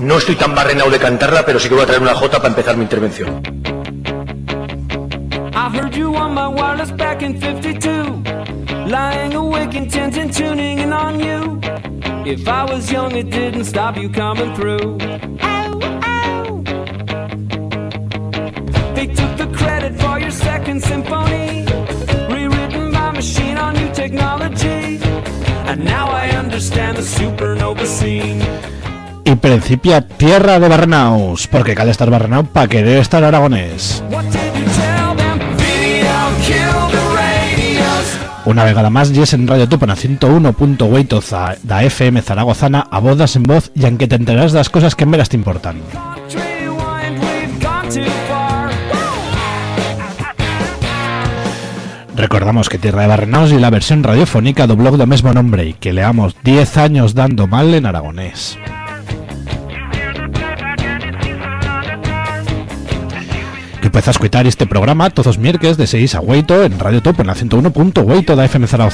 No estoy tan barrenado de cantarla, pero sí que voy a traer una jota para empezar mi intervención. I heard you on my wireless back in 52. Lying awake, intent and tuning in on you. If I was young, it didn't stop you coming through. Ow, ow. They took the credit for your second symphony. Rewritten by machine on new technology. And now I understand the supernova scene. Y principia Tierra de Barrenaus, porque cal estar barrenao para querer estar aragonés. Una vegada más, yes en Radio Tupana 101.8 za- da FM Zaragozana a bodas en voz y aunque te enterarás de las cosas que en veras te importan. Recordamos que Tierra de Barrenaos y la versión radiofónica do blog do mesmo nombre y que leamos 10 años dando mal en aragonés. Que puedes escuchar este programa todos miércoles de 6 a 8 en Radio Top en la 101.8 da FM star.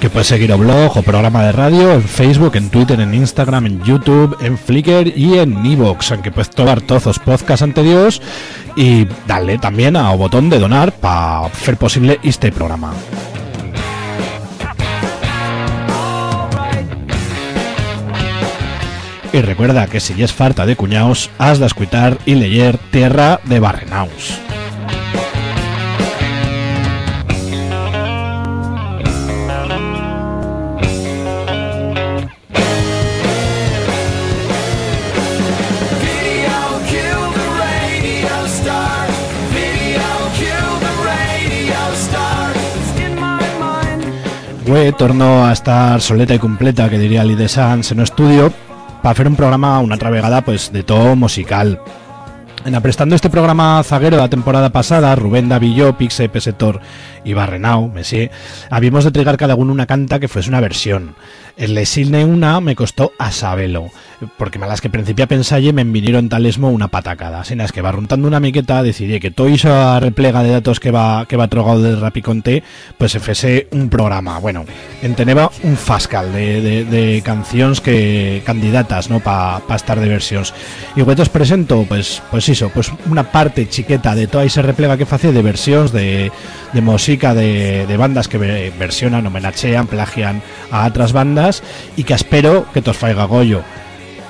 Que puedes seguir o blog o programa de radio en Facebook, en Twitter, en Instagram, en YouTube, en Flickr y en Evox, aunque puedes tomar todos los podcasts anteriores y darle también al botón de donar para hacer posible este programa. Y recuerda que si es falta de cuñaos, has de escuchar y leer Tierra de Barrenaus. Güey, torno a estar soleta y completa, que diría Lee de Sans en un estudio, para hacer un programa, una travegada, pues, de todo musical. En aprestando este programa zaguero de la temporada pasada, Rubén Davilló, Pixe, Pesetor y Barrenau, Messier, habíamos de entregar cada uno una canta que fuese una versión. El Lesilne una me costó a sabelo, porque malas que principia pensalle me vinieron talesmo una patacada. Así es que barruntando una miqueta decidí que todo esa replega de datos que va que va trogado del Rapiconte, pues se fese un programa. Bueno, enteneba un fascal de, de, canciones que candidatas, ¿no? Para estar de versiones. Y os presento, pues, pues eso, pues una parte chiqueta de toda esa replega que facé de versiones de, de música de, de bandas que ve- versionan, homenachean, plagian a otras bandas y que espero que tos faiga goyo.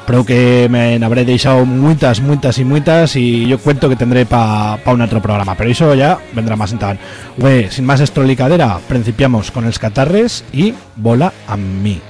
Creo que me habré deixado muchas, muchas y muchas y yo cuento que tendré para pa un otro programa, pero eso ya vendrá más en. Güey, sin más estrolicadera, principiamos con el catarres y bola a mí.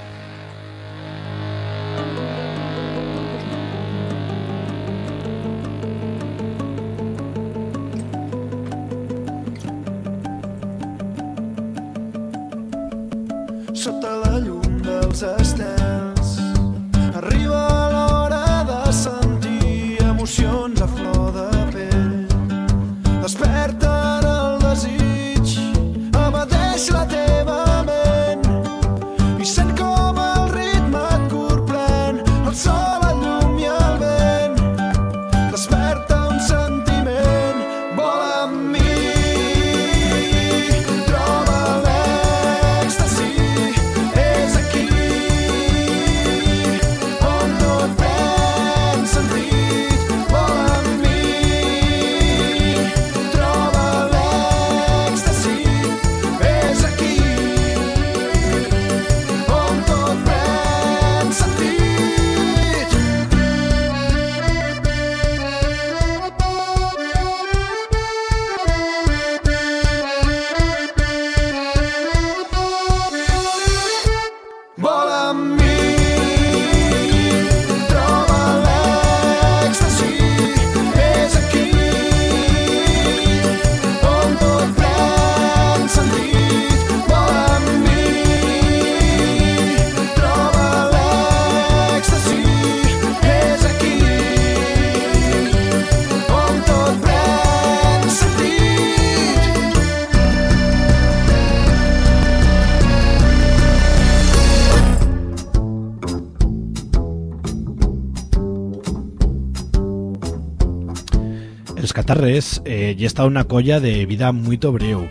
Catarres eh, está una colla de vida muy breu.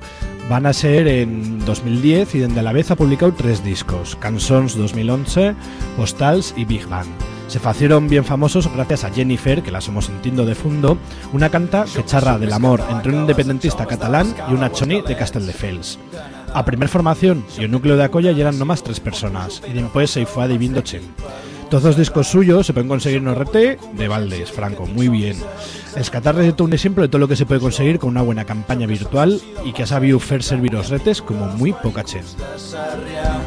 Van a ser en 2010 y desde a la vez ha publicado tres discos, Cançons 2011, Postals y Big Bang. Se facieron bien famosos gracias a Jennifer, que la somos sintiendo de fondo, una canta que charra del amor entre un independentista catalán y una choni de Castelldefels. A primer formación y el núcleo de Acolla ya eran nomás tres personas, y después se fue adivindo chen. Todos los discos suyos se pueden conseguir en RT de Valdes, Franco, muy bien. Escatarres de un ejemplo de todo lo que se puede conseguir con una buena campaña virtual y que ha sabido hacer servir los retes como muy poca Sarrià.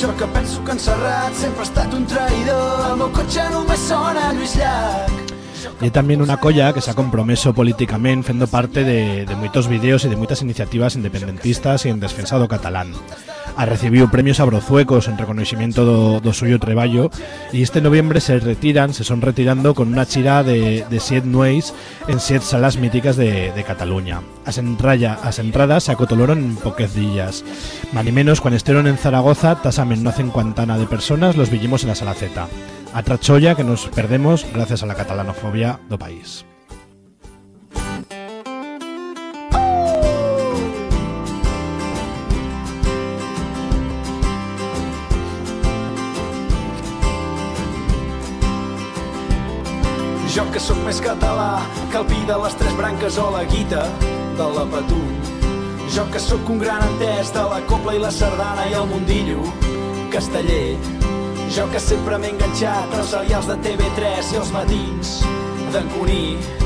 Jo que penso que en Serrat sempre ha estat un traïdor, el meu cotxe només sona Lluís Llach. Y también una colla que se ha compromeso políticamente fendo parte de, de muchos vídeos y de muchas iniciativas independentistas y en defensa do catalán. Ha recibido premios abrozuecos en reconocimiento do, do suyo treballo y este noviembre se retiran, se son retirando con una chira de, de siete nueis en siete salas míticas de, de Cataluña. As, entralla, as entradas se acotoloron en poques días. Mani menos, cuando estuvieron en Zaragoza, tasamen una cincuentana de personas los vimos en la sala Z. A que nos perdemos gracias a la catalanofobia do país. Jo que sóc més català que el pi de les tres branques o la guita de la Patum. Jo que sóc un gran entès de la copla i la sardana i el mundillo casteller. Jo que sempre m'he enganxat als serials de TV3 i els matins d'en Cuní.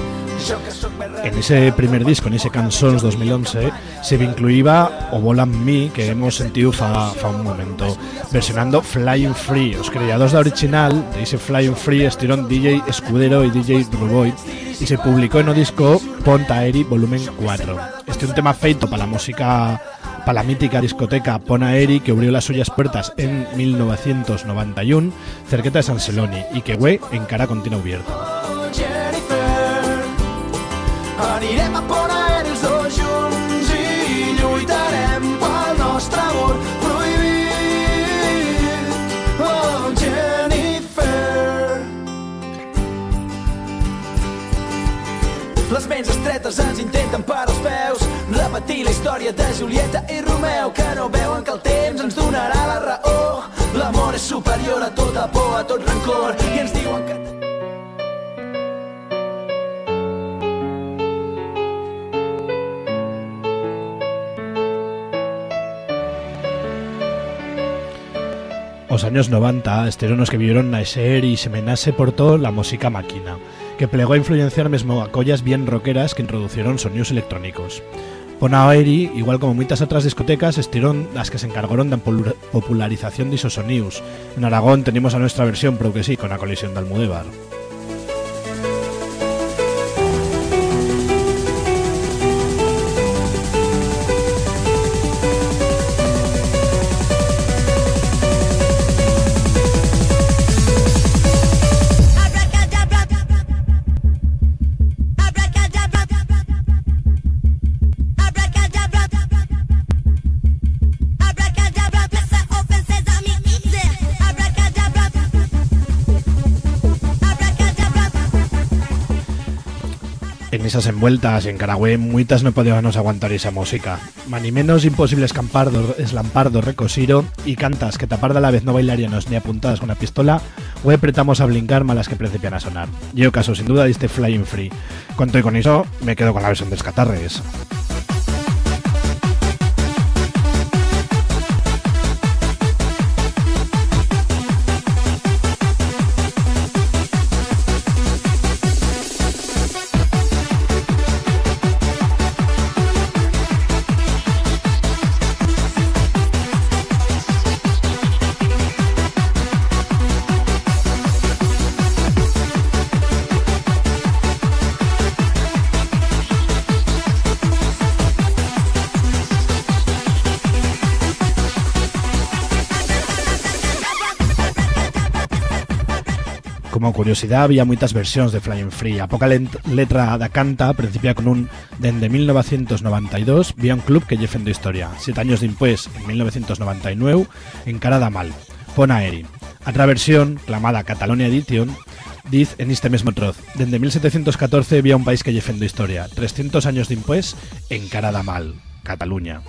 En ese primer disco, en ese Cançons 2011, se incluía O Volan Me, que hemos sentido fa, fa un momento, versionando Flying Free. Los creadores de original de ese Flying Free estuvieron DJ Escudero y DJ Ruboy y se publicó en un disco Ponta Eri Volumen 4. Este es un tema feito para la música para la mítica discoteca Pona Eri que abrió las suyas puertas en 1991 cerqueta de San Celoni y que güey encara continua abierta. Estretes ens intenten per als peus repetir la història de Julieta i Romeu que no veuen que el temps ens donarà la raó. L'amor és superior a tota por, a tot rancor i ens diuen que... Os años 90 estuvieron los que vieron nacer y semenase por todo la música máquina, que plegó a influenciar a collas bien rockeras que introducieron sonidos electrónicos. Ponaeri, igual como muchas otras discotecas, estuvieron las que se encargaron de la popularización de esos sonidos. En Aragón tenemos a nuestra versión, pero que sí, con la colisión de Almudévar. Esas envueltas en Caragüe, muitas no podíamos aguantar esa música. Mani menos imposible escampar eslampar do recosiro y cantas que tapar de la vez no bailarianos ni apuntadas con una pistola o apretamos a blincar malas que principian a sonar. Yo caso sin duda diste Flying Free. Cuanto y con eso, me quedo con la versión de Escatarres. curiosidade, había moitas versións de Flying Free. A poca letra da canta principia con un Dende 1992 vía un club que lle fendo historia. Sete años dimpués, en 1999, encarada mal. Pona Eri. Atra versión, clamada Catalonia Edition, diz en este mesmo troz. Dende 1714 vía un país que lle fendo historia. 300 años dimpués, encarada mal. Cataluña.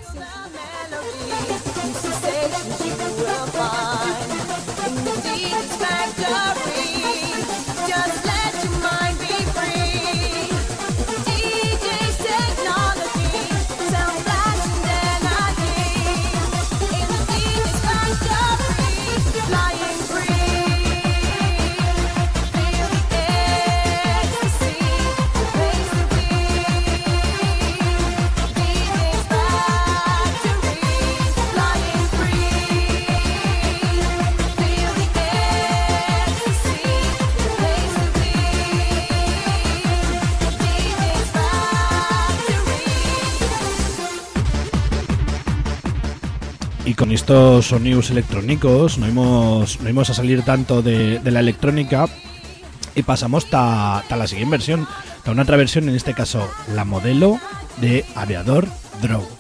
y con estos sonidos electrónicos no íbamos, no a salir tanto de, de, la electrónica y pasamos a la siguiente versión, a una otra versión, en este caso la modelo de Aviador Drow.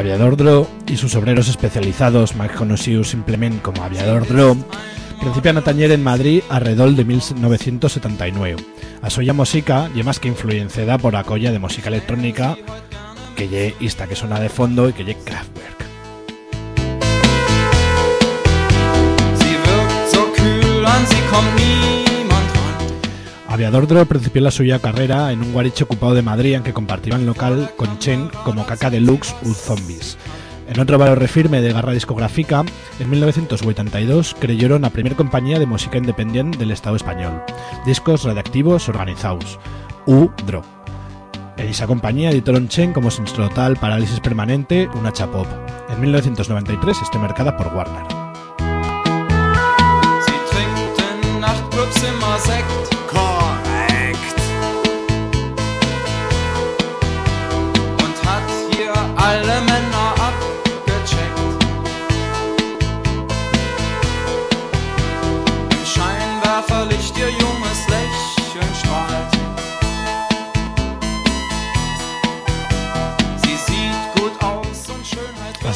Aviador Dro y sus obreros especializados, más conocidos simplemente como aviador Dro, principian a tañer en Madrid alrededor de 1979. A suya música y más que influenciada por la colla de música electrónica que lle esta que suena de fondo y que lle Kraftwerk. Sie wirkt so kühl, an sie kommt ran. Aviador Dro principió la suya carrera en un guariche ocupado de Madrid en que compartían local con Chen como Caca Deluxe u Zombies. En otro valor firme de garra discográfica, en 1982 creyeron la primera compañía de música independiente del Estado español, Discos Redactivos Organizados, U Dro. En esa compañía editaron Chen como su instrumental Parálisis Permanente, una chapop. En 1993 esté marcada por Warner. Alle Männer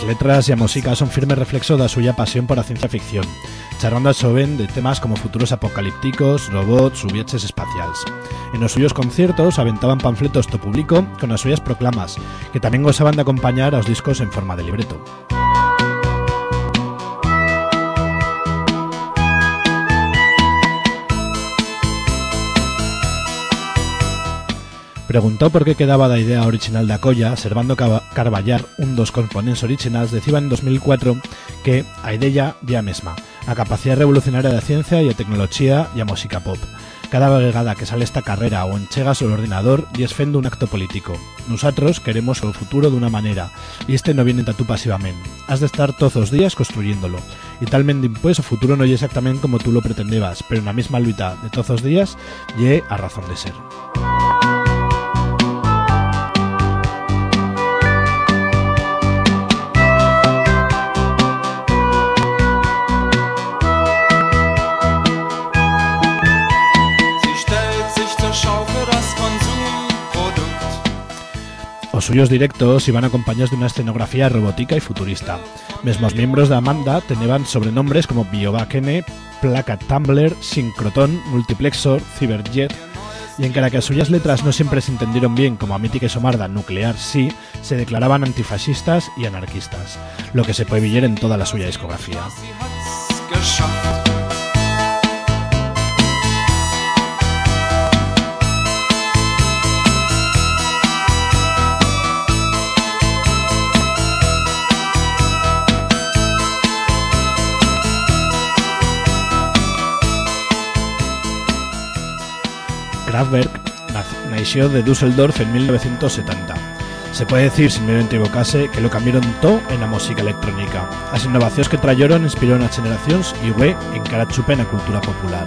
letras y a música son firme reflexo da suya pasión por la ciencia ficción, charrando a Soben de temas como futuros apocalípticos, robots u viajes espaciales. En los suyos conciertos aventaban panfletos to público con las suyas proclamas, que también gozaban de acompañar a los discos en forma de libreto. Preguntó por qué quedaba la idea original de Acolla, Servando Carballar, un dos componentes originales, decía en 2004 que a idea ya mesma, a capacidad revolucionaria de ciencia y a tecnología y a música pop. Cada vegada que sale esta carrera o enchegas el ordenador y es fendo un acto político. Nosotros queremos el futuro de una manera y este no viene tú pasivamente. Has de estar todos los días construyéndolo. Y talmente pues el futuro no es exactamente como tú lo pretendebas, pero en la misma lucha de todos los días y a razón de ser. Os suyos directos iban acompañados de una escenografía robótica y futurista. Mesmos miembros de Amanda tenían sobrenombres como Biovac N, Placa Tumbler, Synchrotron, Multiplexor, Cyberjet, y en cara que suyas letras no siempre se entendieron bien como a Mítica y Somarda nuclear sí, se declaraban antifascistas y anarquistas, lo que se puede ver en toda la suya discografía. Kraftwerk nac- nació de Düsseldorf en 1970. Se puede decir, sin me equivocarse, que lo cambiaron todo en la música electrónica. Las innovaciones que trajeron inspiraron a generaciones y fue en cara chupa en la cultura popular.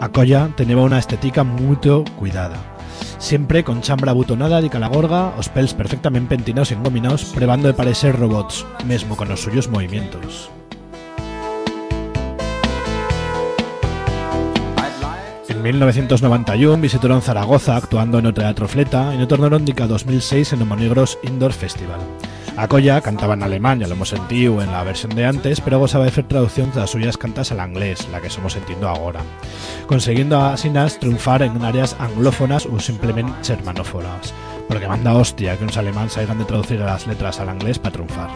Acolla tenía una estética muy cuidada. Siempre con chambra butonada y calagorga, os pels perfectamente pentinados y engominados, probando de parecer robots, mesmo con los suyos movimientos. En 1991 visitaron Zaragoza actuando en el Teatro Fleta y no tornaron dica 2006 en el Monegros Indoor Festival. Acolla cantaba en alemán, ya lo hemos sentido en la versión de antes, pero gozaba de hacer traducción de las suyas cantas al inglés, la que somos sentiendo ahora, consiguiendo así triunfar en áreas anglófonas o simplemente germanófonas, porque manda hostia que unos alemanes salgan de traducir las letras al inglés para triunfar.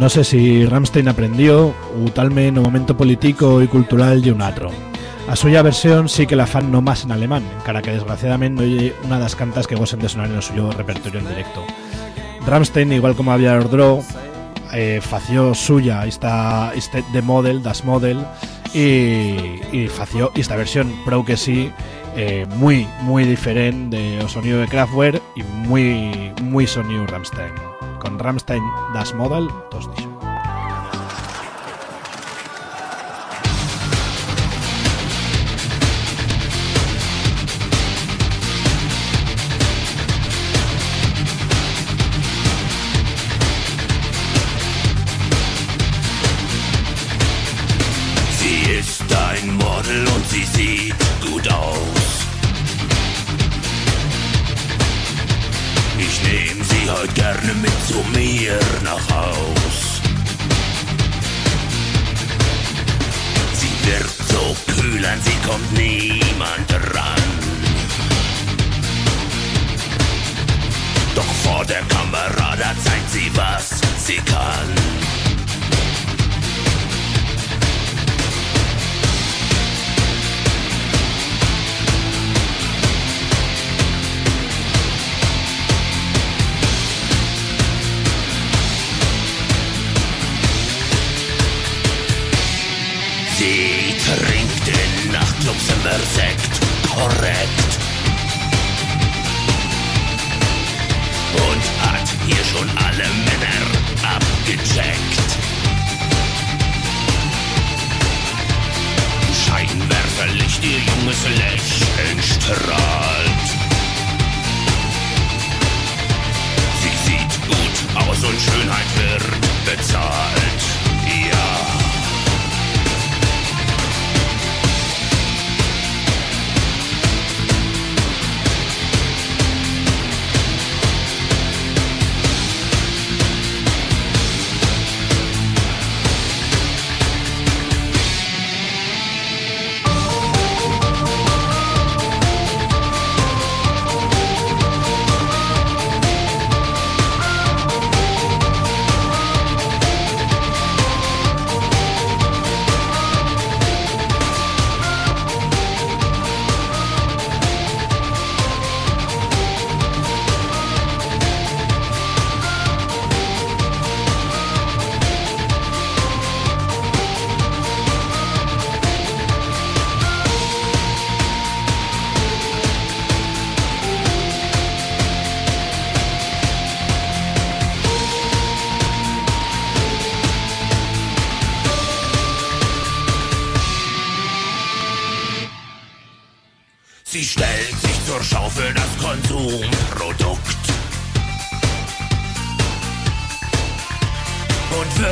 No sé si Ramstein aprendió o talme no momento político y cultural y un atro. A suya versión sí que la fan no más en alemán, cara que desgraciadamente oye una de las cantas que gozan de sonar en el suyo repertorio en directo. Ramstein, igual como había Ordro, eh, fació suya esta, este de Model, Das Model, y, y fació esta versión, pro que sí, eh, muy, muy diferente de sonido de Kraftwerk y muy, muy sonido Ramstein. Con Ramstein Das Model, todos dixo.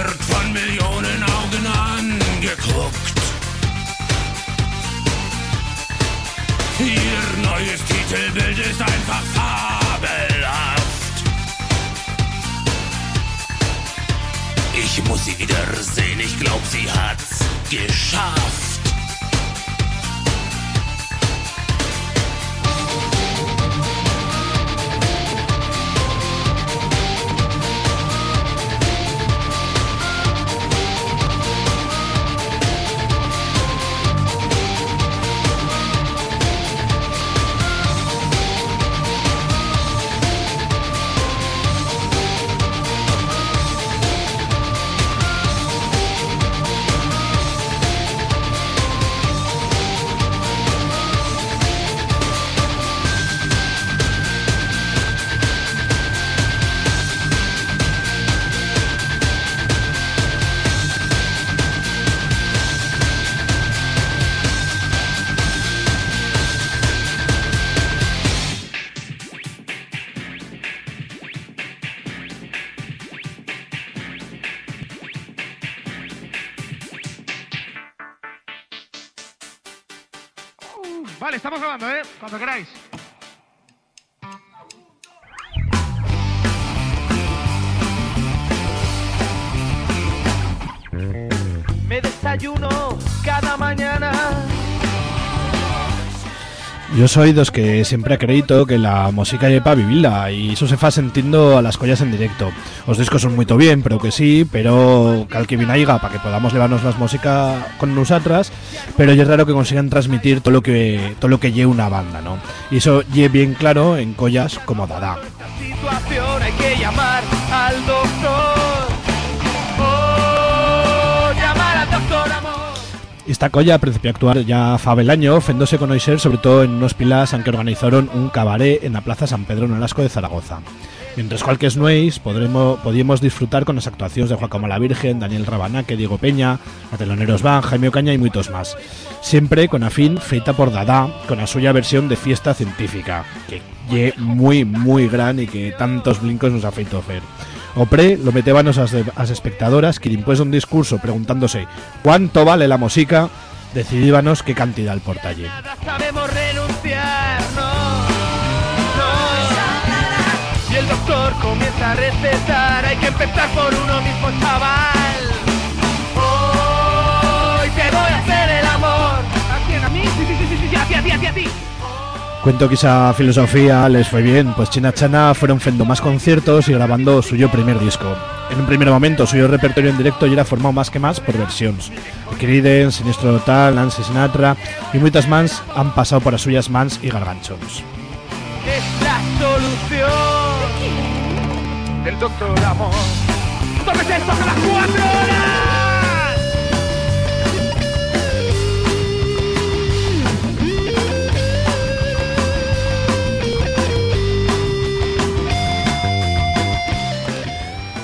Wird von Millionen Augen angeguckt. Ihr neues Titelbild ist einfach fabelhaft. Ich muss sie wieder sehen, ich glaub, sie hat's geschafft. Yo soy dos que siempre acredito que la música lleva vivirla y eso se fa sentindo a las collas en directo. Os discos son muy bien, pero que sí, pero cal que vinaiga para que podamos llevarnos las música con nosotras, pero es raro que consigan transmitir todo lo que todo lo que una banda, ¿no? Y eso lleve bien claro en collas como Dada. Situación hay que llamar Esta colla a actuar ya fa el año, fendose conocer sobre todo en unos pilas en que organizaron un cabaret en la Plaza San Pedro en Alasco de Zaragoza. Mientras cualquier nueis podremos, podíamos disfrutar con las actuaciones de Joaquín la Virgen, Daniel Rabanaque, Diego Peña, Ateloneros Van, Jaime Ocaña y muchos más. Siempre con afín feita por Dada, con la suya versión de fiesta científica, que ye muy muy gran y que tantos blincos nos ha feito hacer. Opre lo metébanos a las espectadoras que un discurso preguntándose cuánto vale la música, decidíbanos qué cantidad el portalle. El doctor para recetar hay que empezar uno mismo, chaval. A. ¿A? ¿A mí? Sí, sí, sí, sí, sí, a a a a. Cuento que esa filosofía les fue bien, pues China Chana fueron fendo más conciertos y grabando suyo primer disco. En un primer momento, suyo repertorio en directo ya era formado más que más por versiones. Creedence, Sinistro Total, Nancy Sinatra y muchas mans han pasado por las suyas mans y garganchos.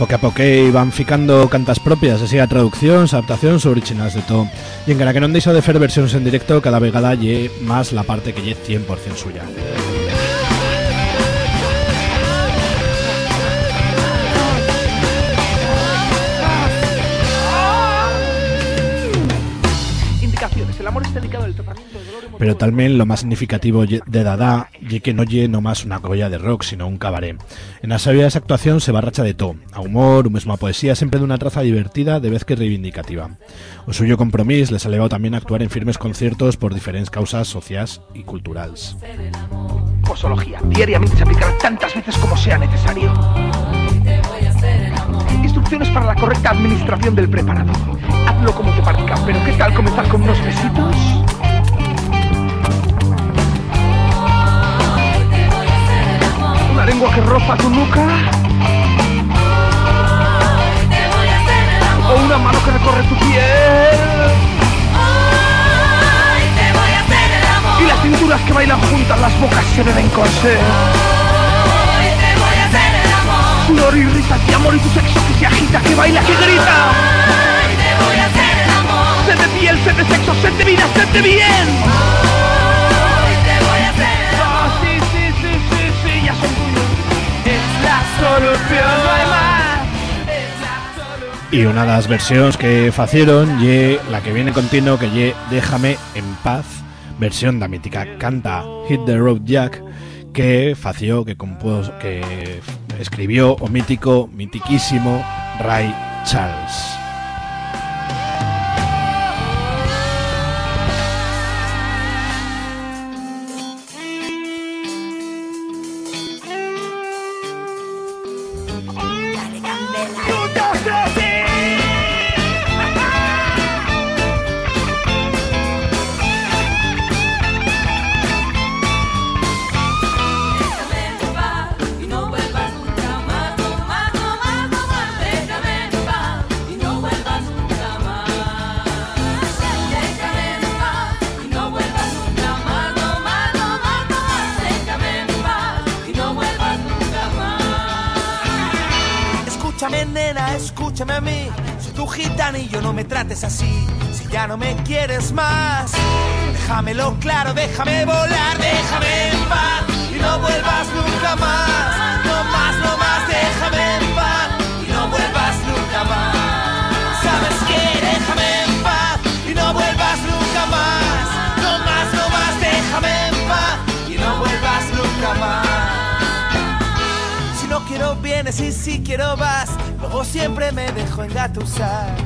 Poco a poco iban ficando cantas propias, así a traducciones, adaptaciones o originales de todo. Y en que non deixa de hacer versiones en directo, cada vegada lle más la parte que lle 100% suya. Pero también lo más significativo de Dada ye que no lle no más una colla de rock, sino un cabaret. En las sabidas actuación se barracha de todo, a humor, o mesmo a poesía, siempre de una traza divertida, de vez que reivindicativa. O suyo compromiso les ha levado también a actuar en firmes conciertos por diferentes causas sociales y culturales. Posología. Diariamente se aplicará tantas veces como sea necesario. Instrucciones para la correcta administración del preparado. Hazlo como te parezca, pero ¿qué tal comenzar con unos besitos? Lengua que roza tu nuca. O una mano que recorre tu piel. Y las cinturas que bailan juntas, las bocas se deben coser. Sudor y risas de amor y tu sexo que se agita, que baila, que grita. Sed de piel, sed de sexo, sed de vida, sed de bien. Ah, solución, no de las versiones que facieron la que viene continuo que ye Déjame en paz, versión da mítica canta Hit the Road Jack que fació, que compuso, que escribió o mítico, mitiquísimo Ray Charles. Déjame volar, déjame en paz y no vuelvas nunca más. No más, no más, déjame en paz y no vuelvas nunca más. ¿Sabes qué? Déjame en paz y no vuelvas nunca más. No más, no más, déjame en paz y no vuelvas nunca más. Si no quiero vienes y si quiero vas, luego siempre me dejo engatusar.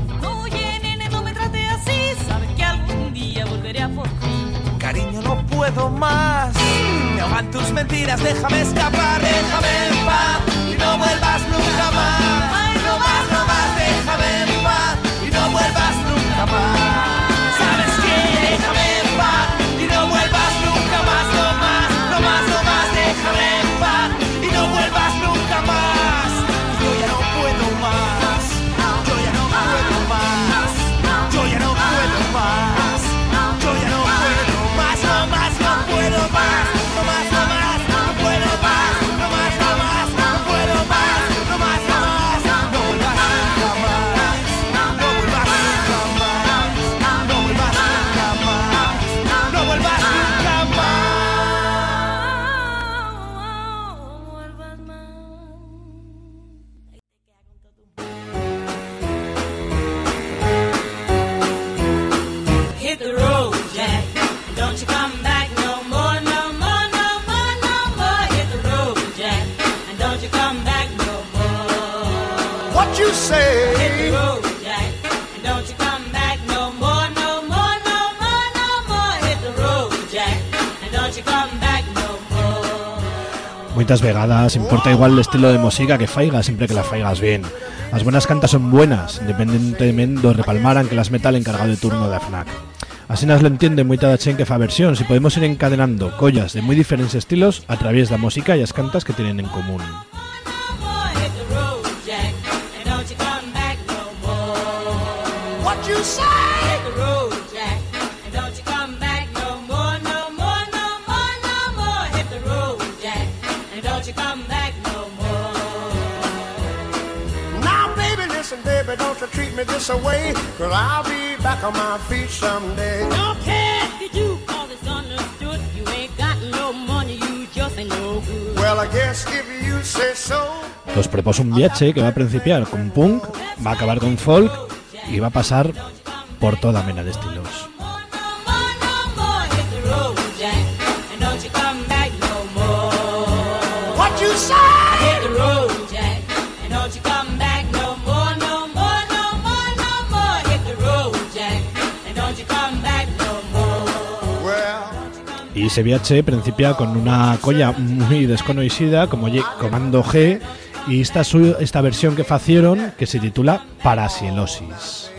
Puedo más. Me ahogan tus mentiras, déjame escapar, déjame en paz y no vuelvas nunca más. You say? Hit the road, Jack, and don't you come back no more, no more, no more, no more. Hit the road, Jack, and don't you come back no more. Muchas vegadas, importa igual el estilo de música que faigas, siempre que la faigas bien. Las buenas cantas son buenas, independientemente de repalmaran que las meta el encargado de turno de AFNAC. Así nos lo entiende moita da chen que fa versión, si podemos ir encadenando collas de muy diferentes estilos a través de la música y las cantas que tienen en común. Cause I'll be back on my feet someday. Don't care if you do, cause it's understood. You ain't got no money, you just ain't no good. Well, I guess if you say so. Os propose un viaje que va a principiar con punk, va a acabar con folk y va a pasar por toda mena de estilos. Y ese viaje principia con una colla muy desconocida como Comando G y esta, su- esta versión que facieron que se titula Parasielosis.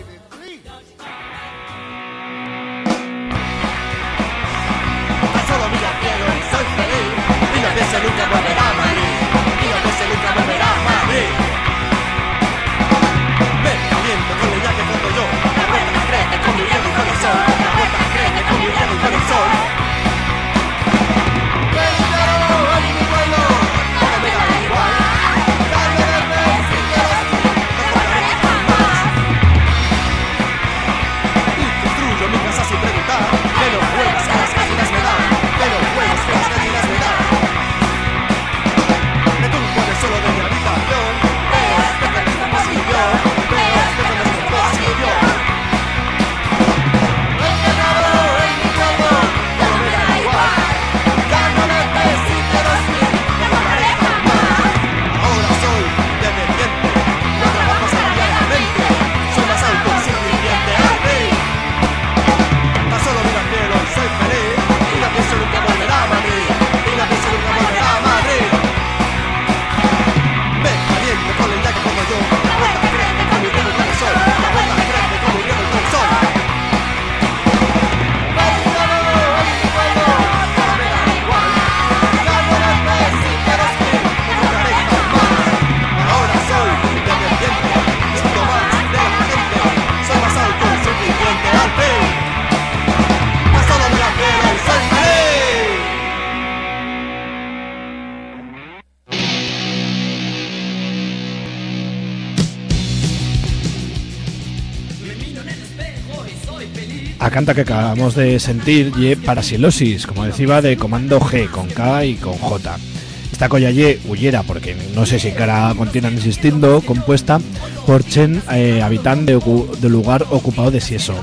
Canta que acabamos de sentir ye Parasielosis, como decía, de Comando G, con K y con J. Esta colla ye huyera, porque no sé si cara continúan existiendo, compuesta por Chen, eh, habitante de, del lugar ocupado de Sieso.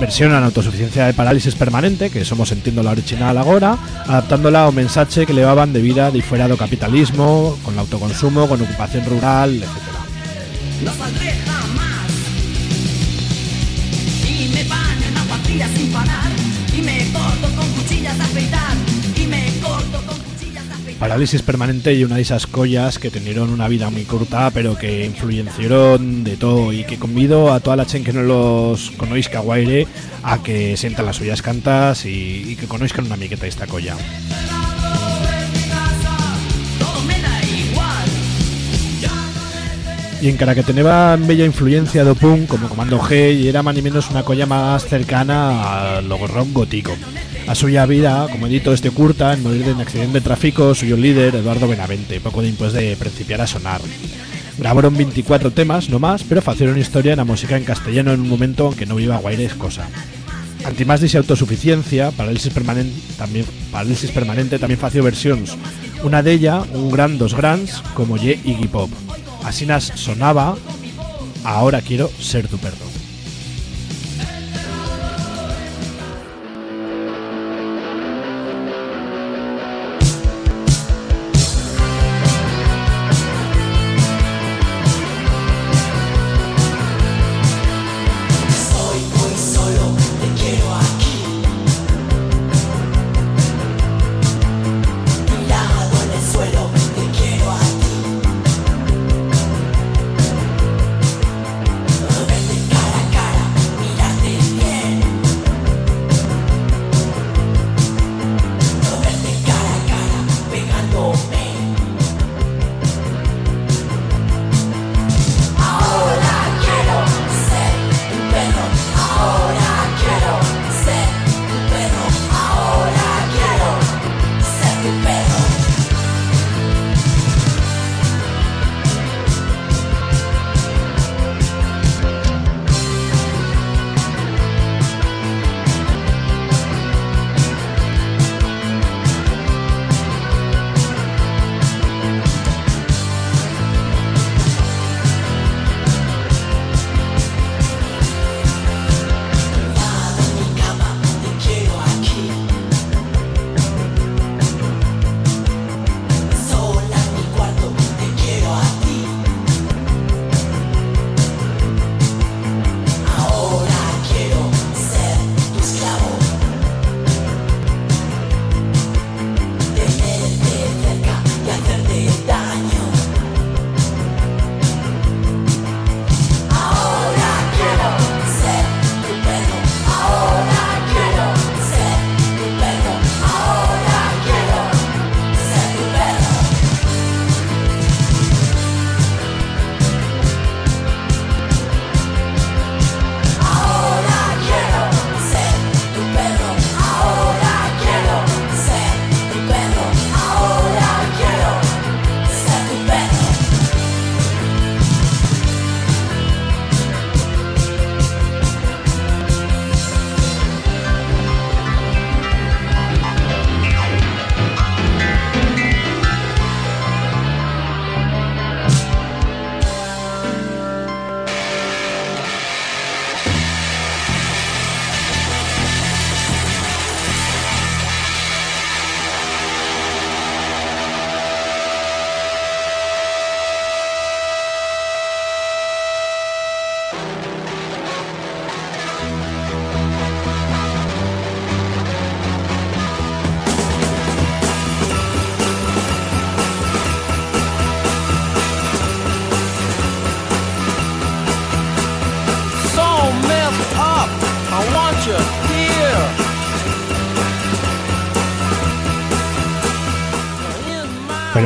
Versión en autosuficiencia de parálisis permanente, que somos entiendo la original ahora, adaptándola a un mensaje que llevaban de vida de fuera do capitalismo, con el autoconsumo, con ocupación rural, etcétera. Parálisis permanente y una de esas collas que tenieron una vida muy corta, pero que influenciaron de todo y que convido a toda la chen que no los conozca guaire a que sientan las suyas cantas y, y que conozcan una miqueta esta colla. Y en cara que tenía bella influencia do punk como Comando G y era más ni menos una colla más cercana al logorrón gótico. A suya vida, como he dicho, este curta en morir de un accidente de tráfico, suyo líder, Eduardo Benavente, poco después de principiar a sonar. Grabaron 24 temas, no más, pero facieron historia en la música en castellano en un momento en que no viva Guaires cosa. Antimás esa autosuficiencia, Parálisis Permanente también, Parálisis Permanente también fació versiones. Una de ellas, un gran dos grans, como Ye Iggy Pop. Así nas sonaba, ahora quiero ser tu perdón.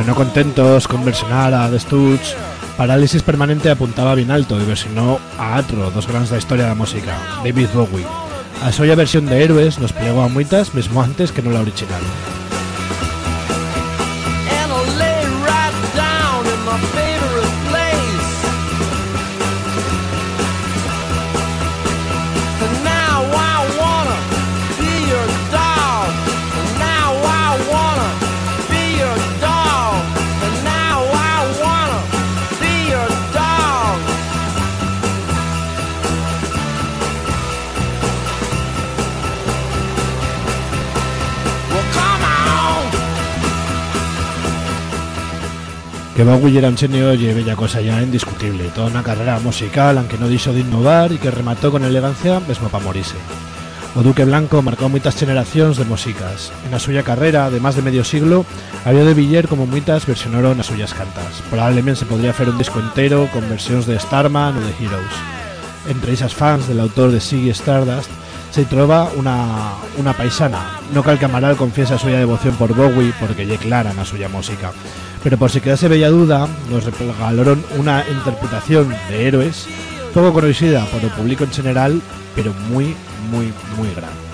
No contentos con versionar a The Stooges, Parálisis Permanente apuntaba bien alto y versionó a Atro, dos grandes de la historia de la música, David Bowie. A suya versión de Héroes nos plegó a muitas mismo antes que no la original. Que Bowie era un genio bella cosa ya indiscutible, toda una carrera musical aunque no diso de innovar y que remató con elegancia mesmo para morirse. O Duque Blanco marcó muchas generaciones de músicas. En la suya carrera, de más de medio siglo, había de Villar como muchas versionaron a suyas cantas. Probablemente se podría hacer un disco entero con versiones de Starman o de Heroes. Entre esas fans del autor de Siggy Stardust se trova una, una paisana. No cal que Amaral confiesa suya devoción por Bowie porque lle clara na suya música. Pero por si quedase bella duda, nos regalaron una interpretación de héroes poco conocida por el público en general, pero muy, muy, muy grande.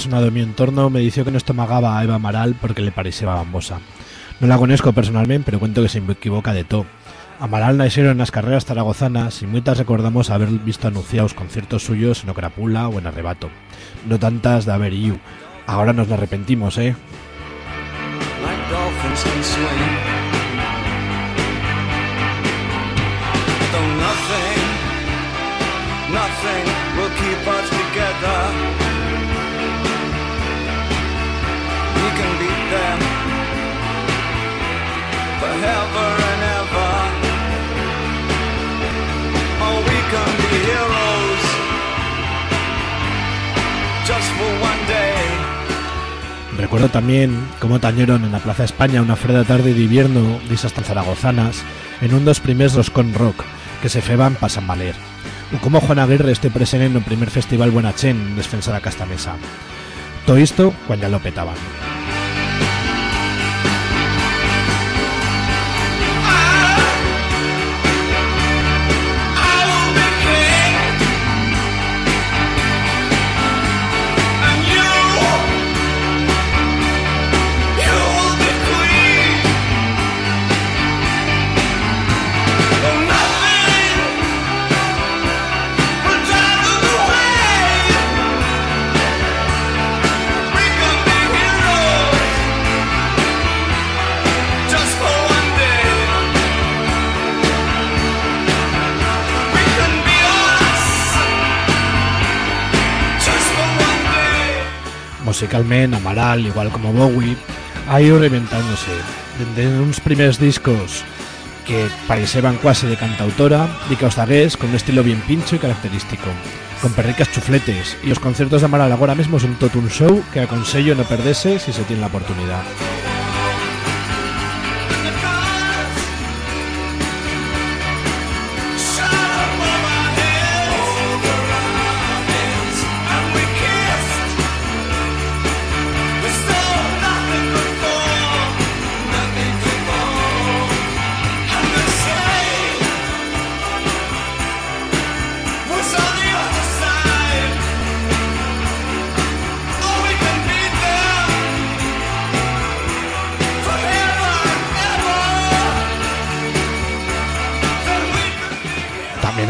Persona de mi entorno me dijo que no estomagaba a Eva Amaral porque le parecía bambosa. No la conozco personalmente, pero cuento que se equivoca de todo. Amaral nacieron en las carreras zaragozanas y muchas recordamos haber visto anunciados conciertos suyos en Ocrapula o en Arrebato. No tantas de haber ido. Ahora nos arrepentimos, ¿eh? like Oh. Recuerdo también cómo tañeron en la Plaza España una freda tarde de invierno disas tan zaragozanas en un dos primers dos con rock que se feban pa San Valer. O como Juan Aguirre este presente en el primer festival Buenachén en defensa da Castamesa. Todo esto cuando ya lo petaban. Day. Musicalmente, Amaral, igual como Bowie, ha ido reinventándose. Desde unos primeros discos que parecían cuasi de cantautora, y caustagués con un estilo bien pincho y característico, con perricas chufletes, y los conciertos de Amaral ahora mismo son todo un show que aconsello no perderse si se tiene la oportunidad.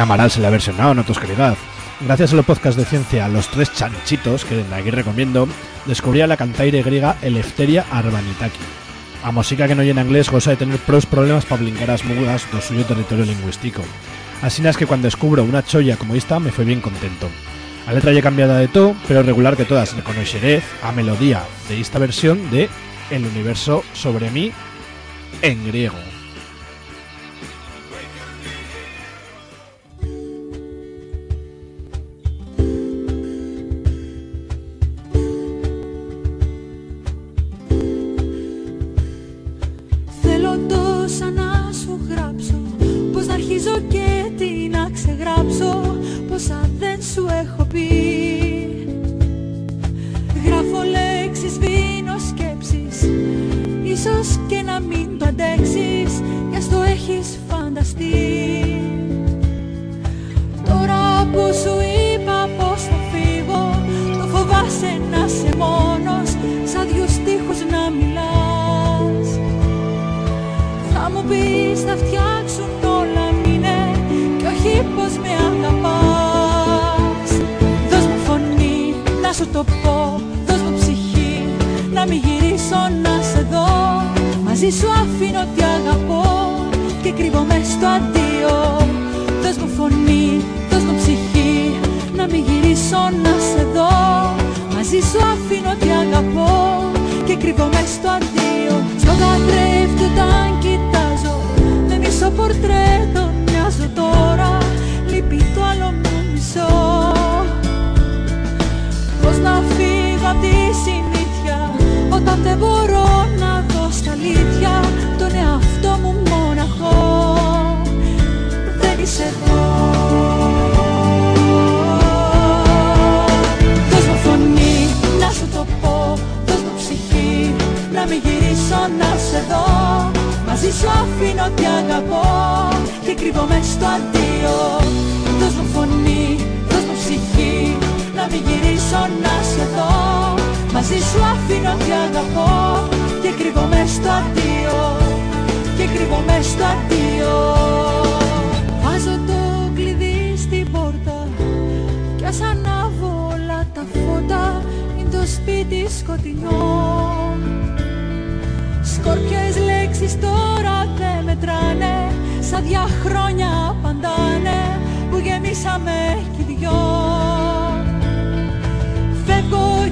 También Amaral se le ha versionado en otros calidad. Gracias a los podcast de ciencia Los Tres Chanchitos, que aquí recomiendo, descubrí a la cantaire griega Eleftheria Arbanitaki. A música que no llena inglés goza de tener pros problemas para blincar as mugas do suyo territorio lingüístico. Así es que cuando descubro una cholla como esta me fue bien contento. A letra ya cambiada de todo, pero regular que todas reconoceré a melodía de esta versión de El universo sobre mí en griego.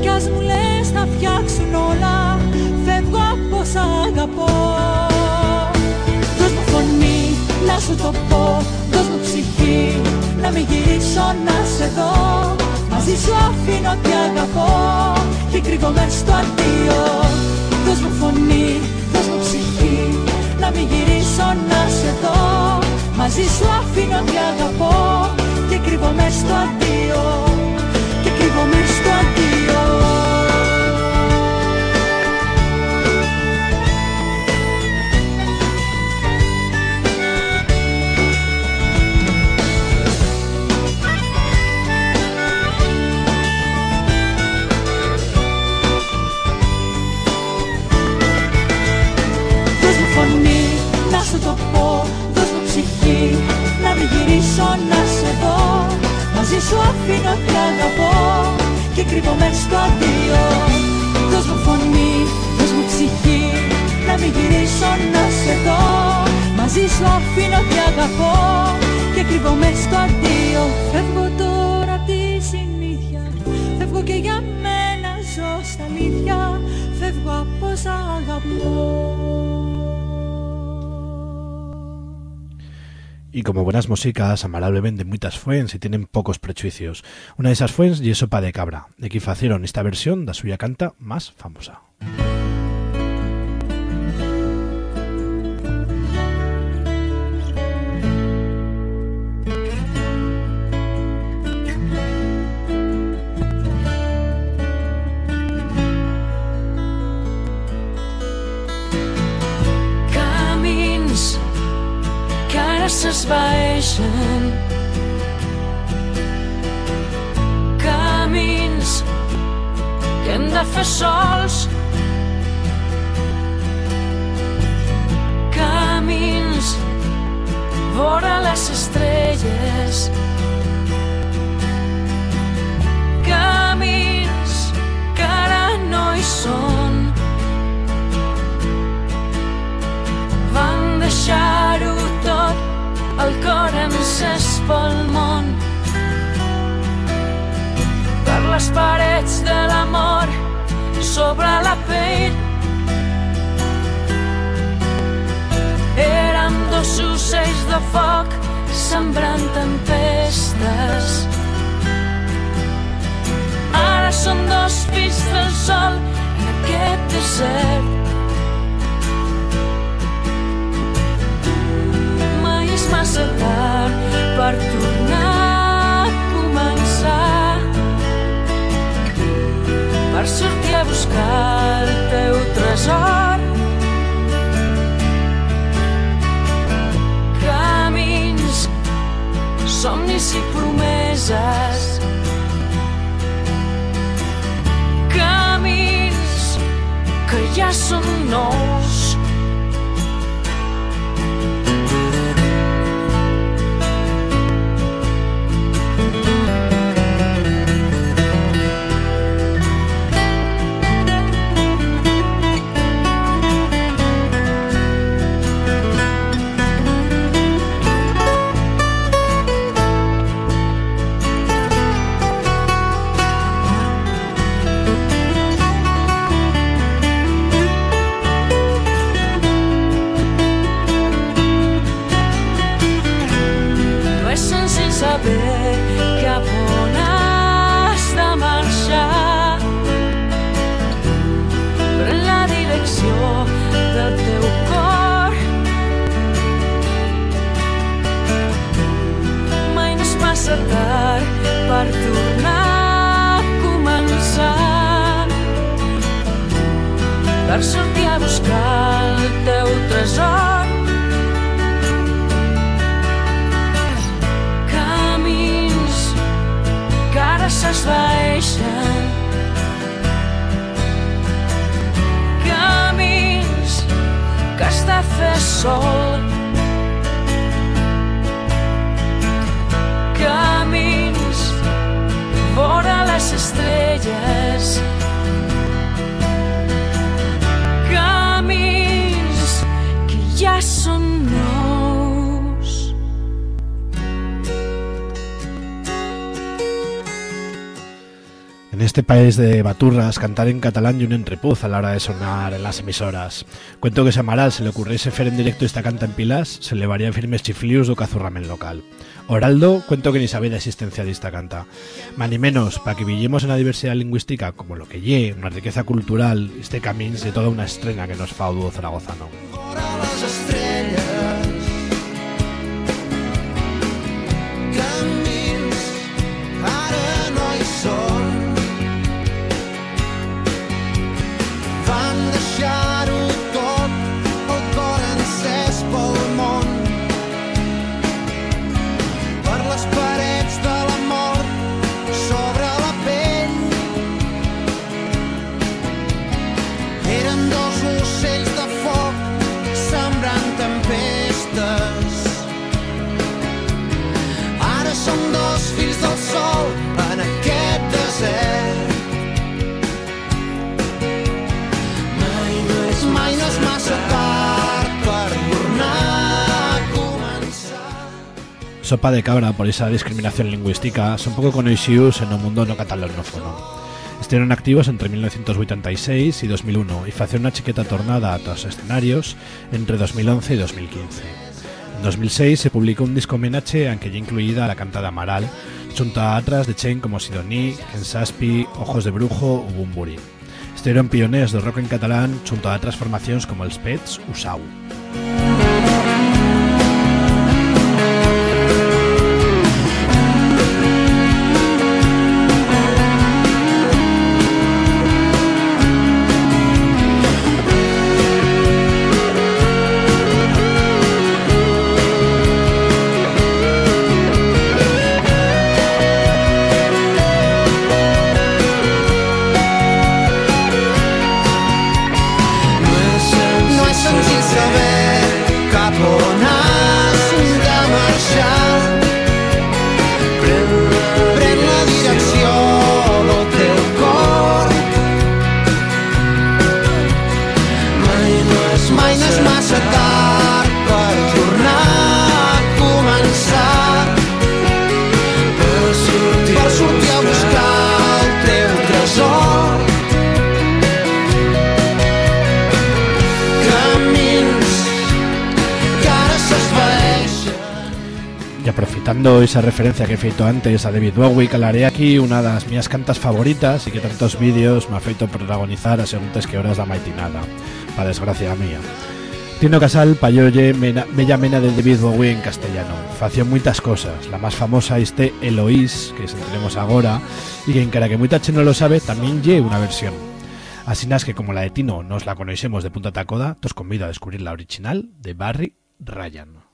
Φεύγω κι ας μου λες να φτιάξουν όλα. Φεύγω από σ' αγαπώ. Δώσ' μου φωνή να σου το πω. Δώσ' μου ψυχή να μην γυρίσω να σε δω. Μαζί σου αφήνω τι αγαπώ Και κρύβω μες στο αντίο. Δώσ' μου φωνή, δώσ' μου ψυχή Να μην γυρίσω να σε δω. Μαζί σου αφήνω τι αγαπώ Και κρύβω μες στο αντίο. Και κρύβω μες στο αντίο. Δώσ' μου φωνή Δώστε φωνή θα σου το πω δώσω ψυχή να μην γυρίσω να σε δω μαζί σου αφήνω και να το κρύβω μες στο αντίο Δώσ' μου φωνή, δώσ' μου ψυχή Να μην γυρίσω να σε δω. Μαζί σου αφήνω τι αγαπώ Και κρύβω μες στο αντίο Φεύγω τώρα απ' τη συνήθεια Φεύγω και για μένα ζω στα αλήθεια. Φεύγω από σ' αγαπώ Y como buenas músicas, Amaral vende muchas fuens y tienen pocos prejuicios. Una de esas fuens y sopa de cabra. De que hicieron esta versión da suya canta más famosa. Ara s'esvaeixen Camins que hem de fer sols. Camins vora les estrelles. Camins que ara no hi són. Van deixar-ho el cor encès pel món. Per les parets de l'amor, sobre la pell. Érem dos ocells de foc, sembrant tempestes. Ara som dos fills del sol en aquest desert. És massa tard per tornar a començar. Per sortir a buscar el teu tresor. Camins somnis i promeses. Camins que ja són nous sol. Camins vora les estrelles. Camins que ja són nous. Este país de baturras, cantar en catalán y un entrepuz a la hora de sonar en las emisoras. Cuento que si a Amaral se le ocurriese fer en directo esta canta en Pilas, se le varían firmes chiflius do cazurramen local. Oraldo, cuento que ni sabía de existencia de esta canta. Más ni menos, para que villemos en la diversidad lingüística como lo que lle, una riqueza cultural, este camins de toda una estrena que nos fa o zaragozano. Sopa de cabra por esa discriminación lingüística son poco conocidos en el mundo no catalanófono. Estuvieron activos entre 1986 y 2001 y facieron una chiqueta tornada a los escenarios entre 2011 y 2015. En 2006 se publicó un disco homenaje en que ya incluida la cantada Amaral, junto a otras de Chen como Sidoní, Kensaspi, Ojos de Brujo o Bumburi. Estuvieron pioneros del rock en catalán junto a otras formaciones como el Spets o Sau. Esa referencia que he feito antes a David Bowie, calaré aquí una de las mías cantas favoritas y que tantos vídeos me ha feito protagonizar a seguntes que horas da maitinada, para desgracia mía. Tino Casal payolle bella mena de David Bowie en castellano. Fació muchas cosas, la más famosa este Eloís, que sentiremos ahora, y que en cara que mucha gente no lo sabe, también lle una versión. Así nas que como la de Tino nos la conocemos de punta a coda, os convido a descubrir la original de Barry Ryan.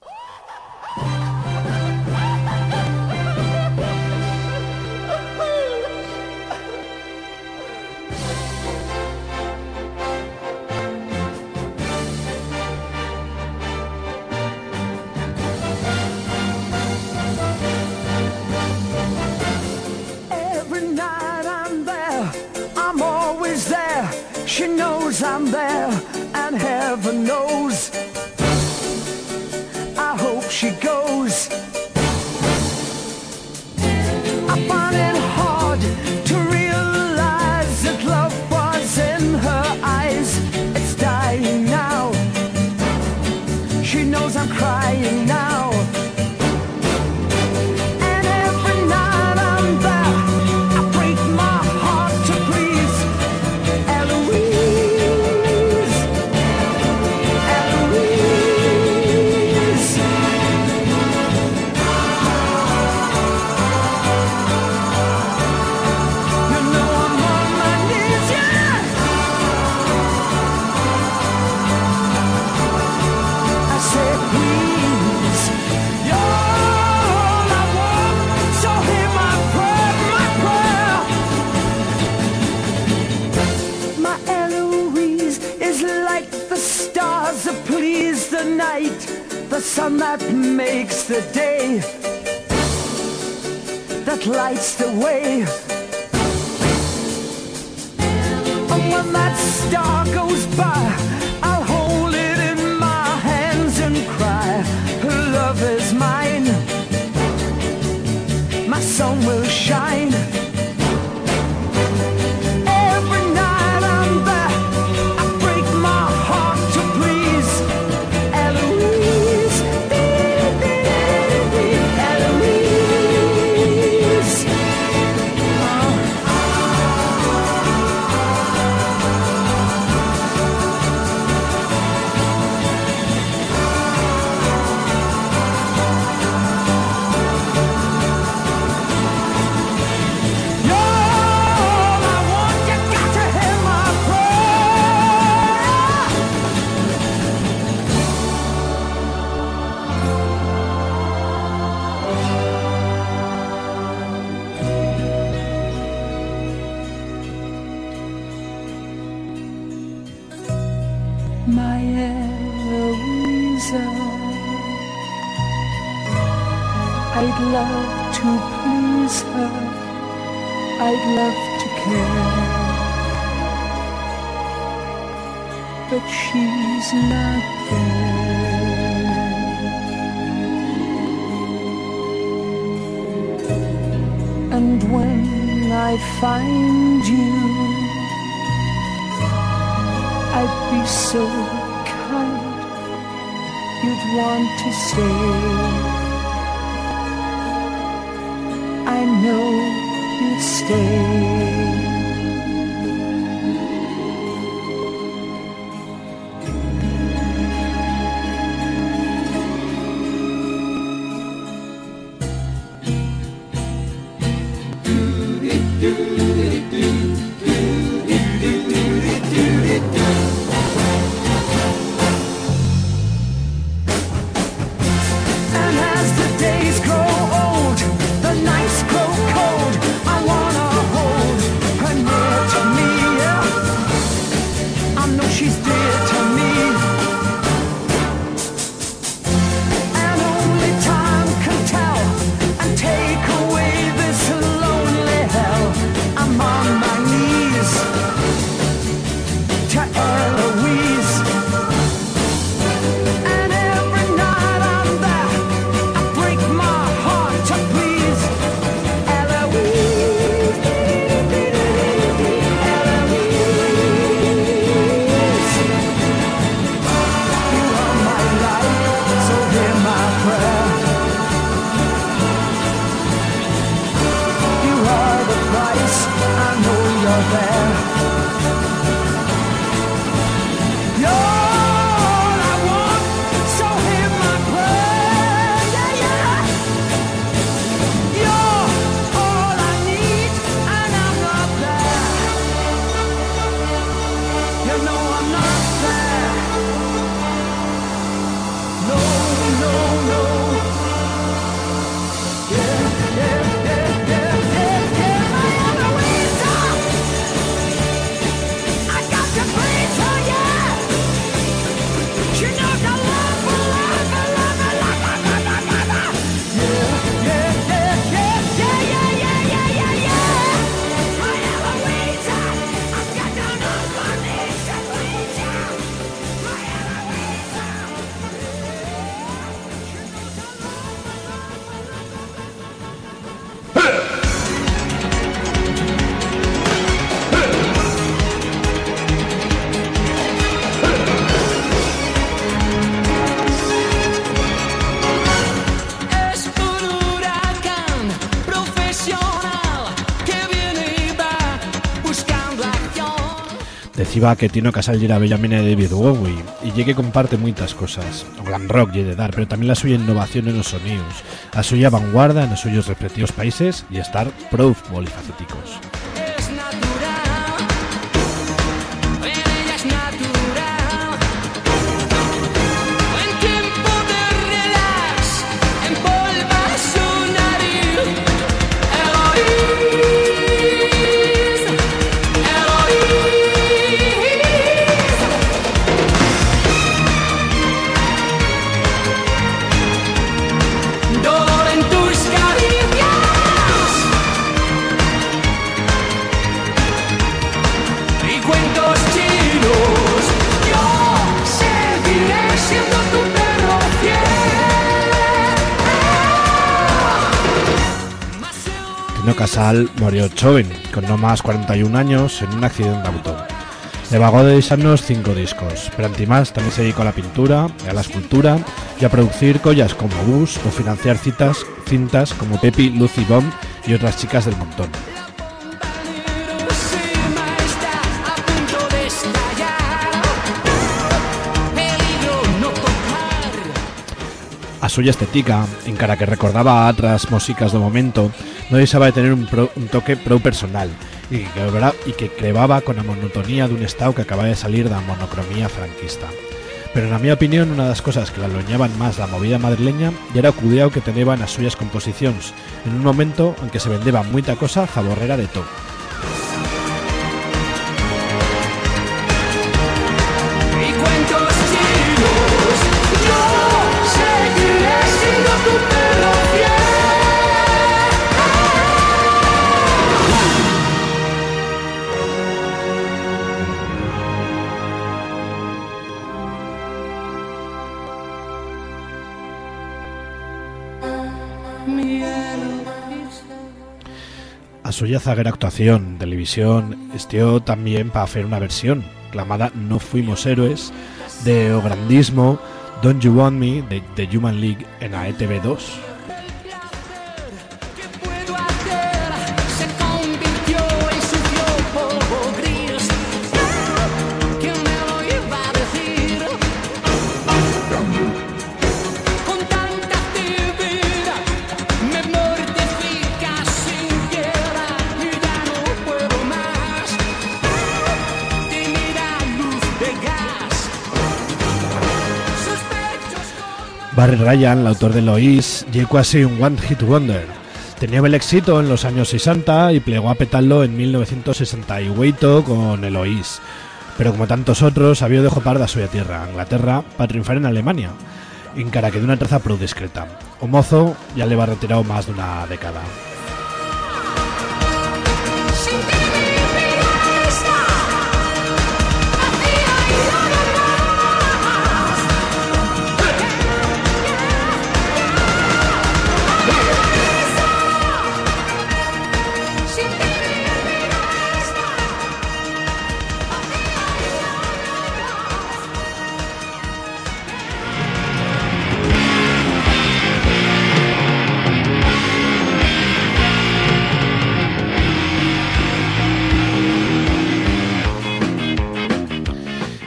She knows I'm there, and heaven knows. I hope she goes. Sun that makes the day, that lights the way. And when that star goes by, I'll hold it in my hands and cry, Love is mine, my sun will shine. Love to care, but she's not there. And when I find you, I'd be so kind, you'd want to stay. I know 对。Decía que Tino Casal era bellamente de David Bowie y llegue comparte muchas cosas. O glam rock lle de dar, pero también la suya innovación en los sonidos, a suya vanguardia en los suyos respectivos países y estar proof polifacéticos. Murió joven, con no más 41 años, en un accidente de auto. Le vagó de deixarnos cinco discos, pero Antimás también se dedicó a la pintura, a la escultura y a producir collas como Bus o financiar citas, cintas como Pepi, Lucy Bomb y otras chicas del montón. a punto de estallar. Peligro no tocar. A suya estética, encara que recordaba a otras músicas do momento, no deixaba de tener un, un toque pro personal y que, crevaba con a monotonía dun estado que acababa de salir da monocromía franquista. Pero na miña opinión, unha das cosas que la loñaban máis da movida madrileña era o que teneba nas suyas composicións, en un momento en que se vendeba moita cosa zaborrera de todo. Suya zaguera actuación televisión estió también para hacer una versión clamada No Fuimos Héroes de O Grandismo Don't You Want Me de The Human League en la E ETV2. Barry Ryan, el autor de Lois, llegó casi un One Hit Wonder. Tenía el éxito en los años 60 y plegó a petarlo en 1968 con Eloís. Pero como tantos otros, había de jopar da suya tierra, Inglaterra, para triunfar en Alemania. Encara que de una traza pro discreta. O ya le va retirado más de una década.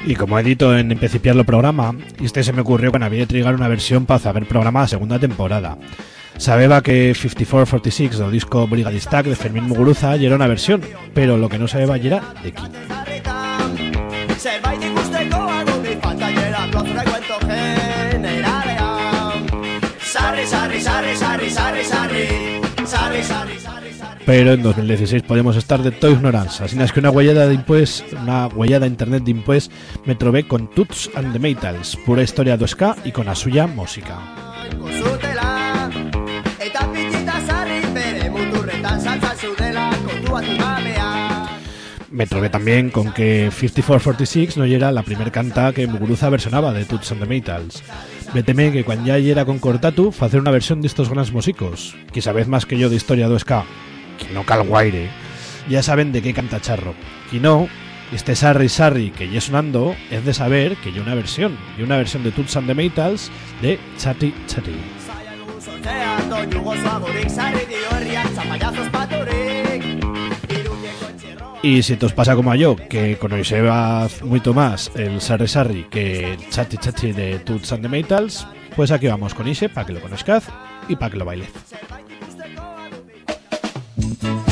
Y como he dicho en empecipiar el programa, este se me ocurrió que había de trigar una versión para hacer programa a segunda temporada. Sabeba que 5446 do disco Brigadistak de Fermín Muguruza era una versión, pero lo que no sabeba y era de quién. Sarri Sarri, sarri, sarri, sarri pero en 2016 podemos estar de toda ignoranza, sin que una huellada de impues, una huellada de internet de impues me trobé con Toots and the Metals, pura historia 2K y con la suya música. Me trobé también con que 5446 no era la primer canta que Muguruza versionaba de Toots and the Metals. Me temé que cuando ya era con Cortatu, hacer una versión de estos grandes músicos, que sabéis más que yo de historia 2K. Quino Calguaire, ya saben de qué canta Charro. Quino, este Sarri Sarri que ya sonando, es de saber que hay una versión, y una versión de Toots and the Metals de Chati Chati. Y si te os pasa como a yo, que conocéis mucho más el Sarri Sarri que el Chati Chati de Toots and the Metals, pues aquí vamos con Ise para que lo conozcáis y para que lo bailéis bailes. I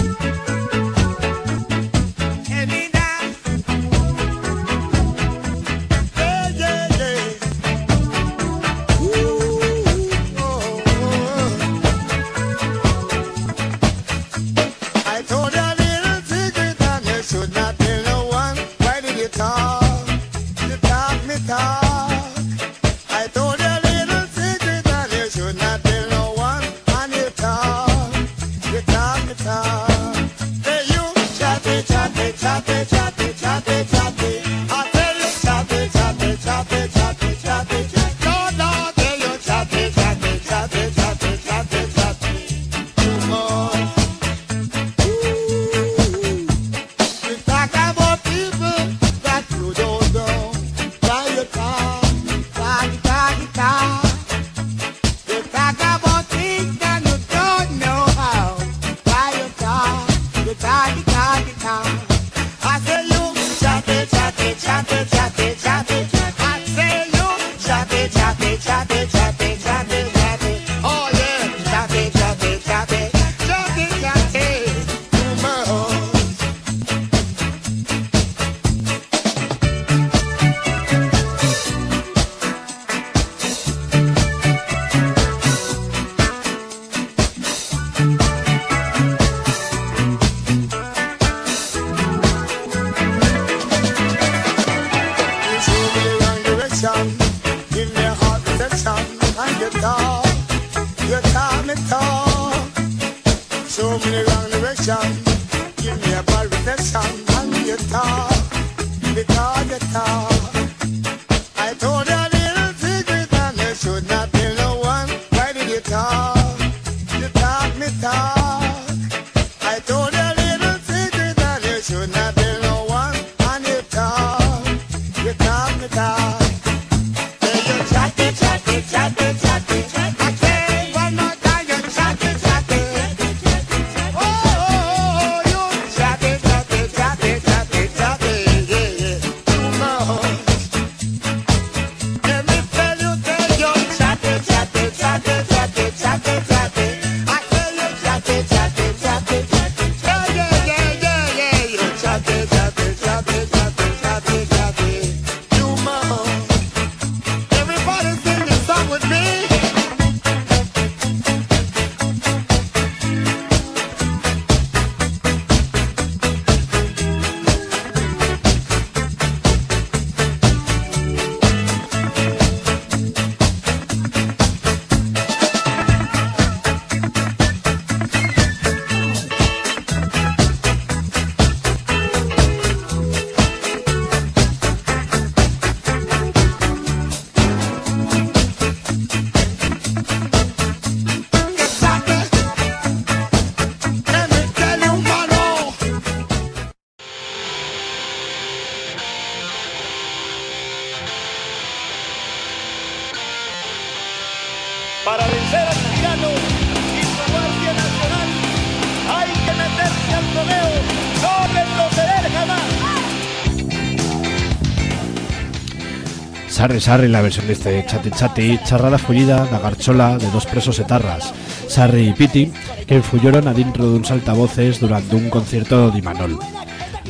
Sarri Sarri la versión de este Chati Chati charrada fullida da garchola de dos presos etarras Sarri y Piti que fuyeron adentro de un saltavoces durante un concierto de Imanol.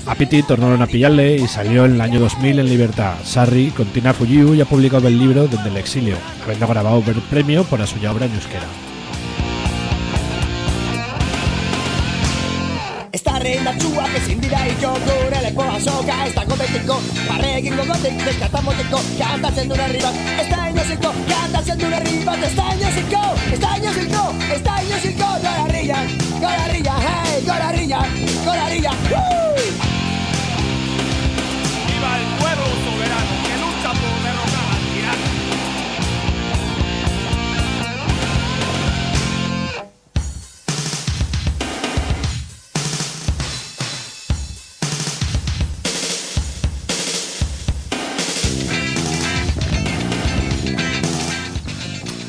A Piti tornaron a pillarle y salió en el año 2000 en libertad. Sarri continúa fugiu y ha publicado el libro desde el exilio habiendo grabado el premio por la suya obra en euskera Esta reina txua ezin dira ito gure lepoa soka Ez dago betiko, barregin gogotik deskartamoteko Kantatzen duen herri bat, ez da inoziko Kantatzen duen herri bat, ez da inoziko Ez da inoziko, ez da inoziko Gora rilla, gora rilla, hey, gora rilla, gora rilla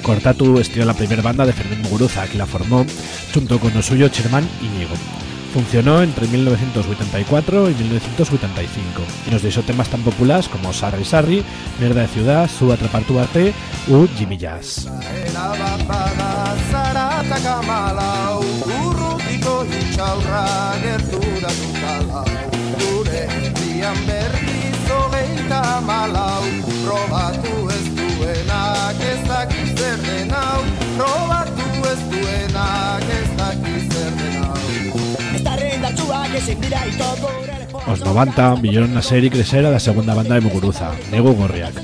Cortatu estudió la primera banda de Fermín Muguruza, que la formó junto con lo suyo Sherman Íñigo. Funcionó entre 1984 y 1985 y nos dejó temas tan populares como Sarri Sarri, Mierda de Ciudad, Su Atrapar tu Arte u Jimmy Jazz. Probatu ez duenak ez zer den hau ez ez zer den hau Los 90 vieron nacer y crecer a la segunda banda de Muguruza, Negu Gorriak.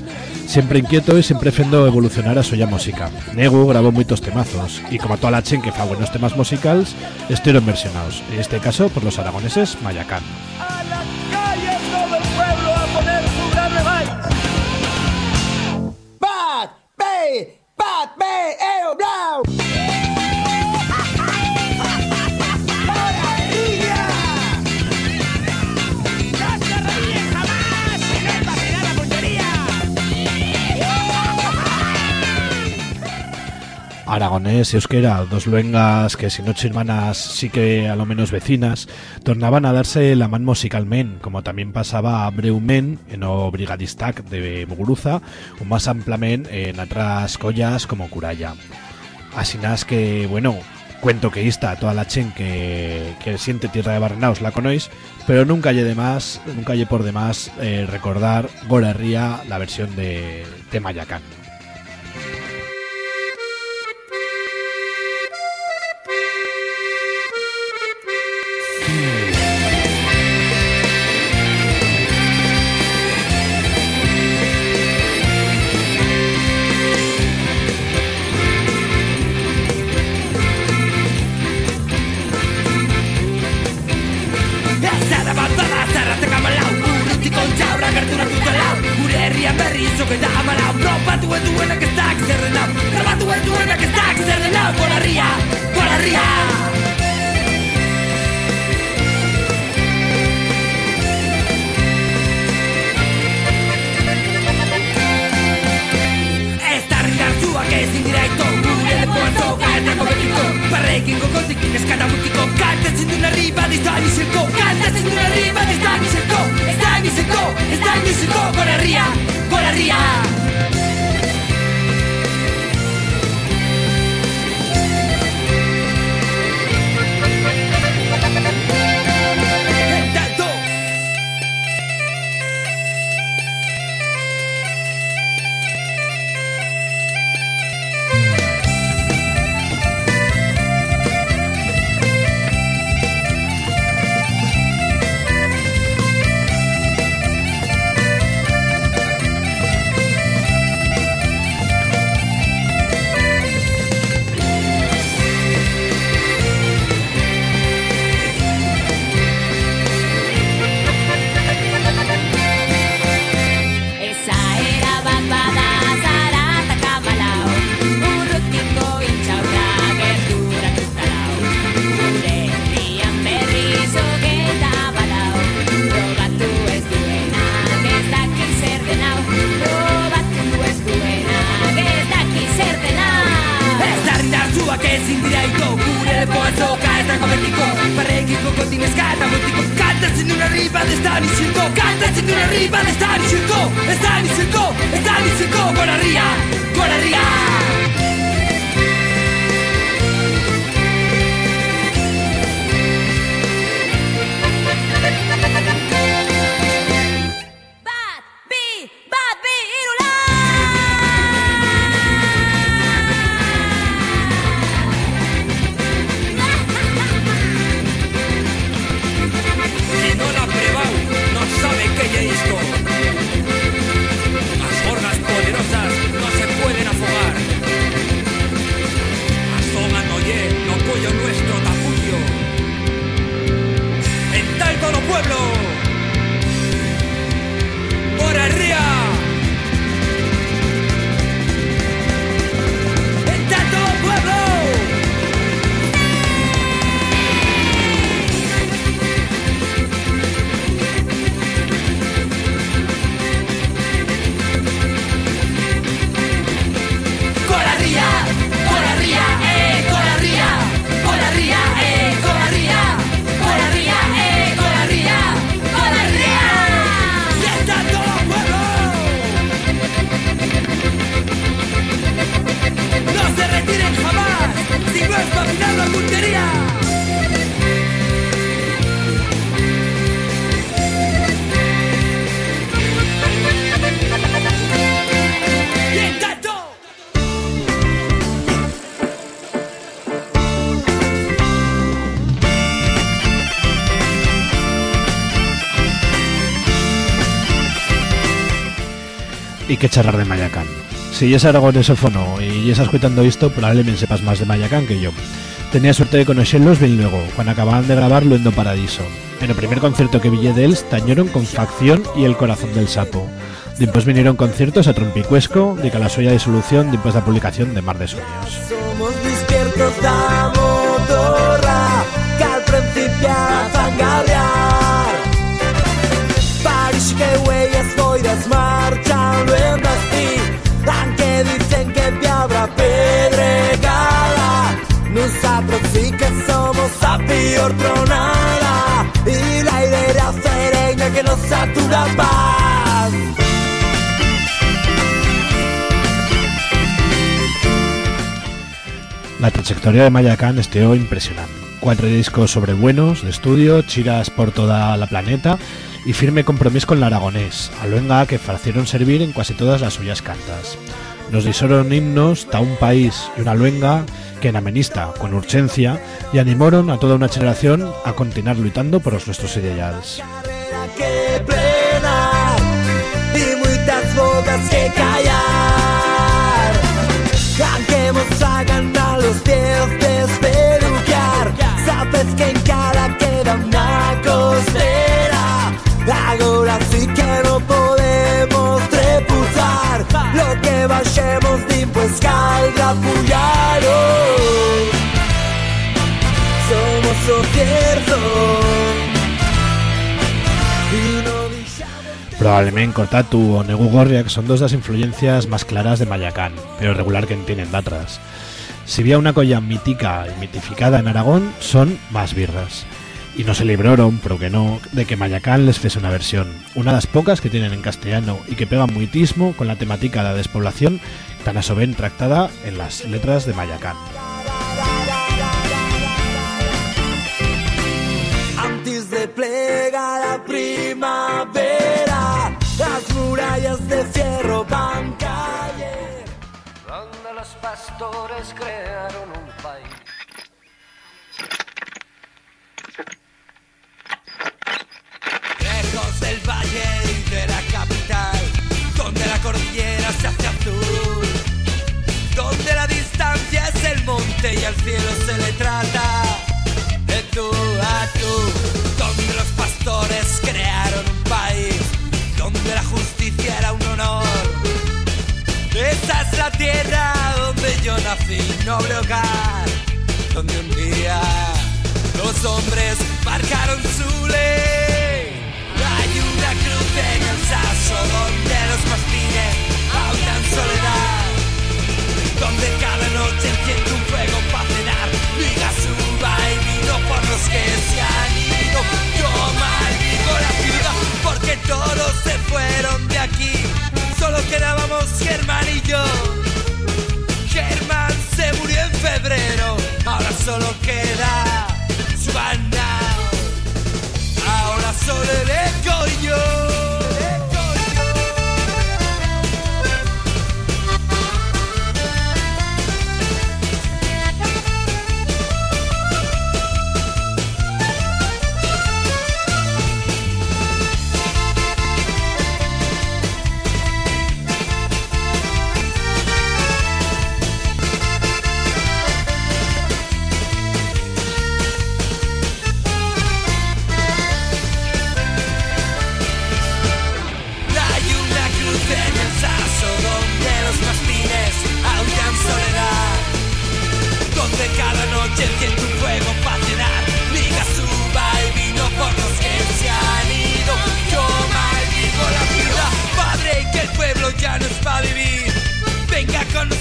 Siempre inquieto y siempre fendo evolucionar a suya música. Negu grabó muchos temazos y como toda la chen que fa buenos temas musicales, estuvieron versionados, en este caso por los aragoneses Mayacán. Be, bat, be, Aragonés y euskera, dos luengas que si no hermanas sí que a lo menos vecinas, tornaban a darse la man musicalmente, como también pasaba breument en o Brigadistac de Muguruza, o más ampliamente en otras collas como Curaya. Así nas que, bueno, cuento que esta toda la chen que, que siente tierra de Barrenaos la conocéis, pero nunca hay de más, nunca hay por demás eh, recordar Gora la versión de, de Y qué charlar de Mayacán. Si ya es aragonesófono y ya estás escuchando esto, probablemente sepas más de Mayacán que yo. Tenía suerte de conocerlos bien luego, cuando acababan de grabarlo en Paradiso. En el primer concierto que vi de ellos, tañeron con Facción y El Corazón del Sapo. Después vinieron conciertos a Trompicuesco, de Calasoya de Solución, después de la publicación de Mar de Sueños. Somos despiertos motorra que al principio la trayectoria de Mayacán estuvo impresionante. Cuatro discos sobre buenos, de estudio, chiras por toda la planeta y firme compromiso con el aragonés, a que facieron servir en casi todas las suyas cantas. Nos dijeron himnos ta un país y una luenga que en amenista con urgencia y animaron a toda una generación a continuar luchando por los nuestros ideales. Lo cierto. Probablemente Cortatu o Negu Gorriak son dos de las influencias más claras de Mayacán, pero regular que tienen datras. Si había una colla mítica y mitificada en Aragón, son más birras. Y no se libraron, pero que no, de que Mayacán les fese una versión, una de las pocas que tienen en castellano y que pegan muitismo con la temática de la despoblación tan a soben tractada en las letras de Mayacán. Van caer. Donde los pastores crearon un país. Lejos del valle y de la capital, donde la cordillera se hace azul, donde la distancia es el monte y al cielo se le trata de tú a tú, donde los pastores crearon un país, donde la justicia era un honor. Esta es la tierra donde yo nací, noble hogar, donde un día los hombres marcaron su ley. Hay una cruz en el saso donde los mastines aullan soledad. Donde cada noche enciende un fuego para cenar. Liga suba y vino por los que se han ido. Yo maldigo la ciudad porque todos se fueron de aquí. Solo quedábamos Germán y yo. Germán se murió en febrero. Ahora solo queda su banda. Ahora solo el eco y yo.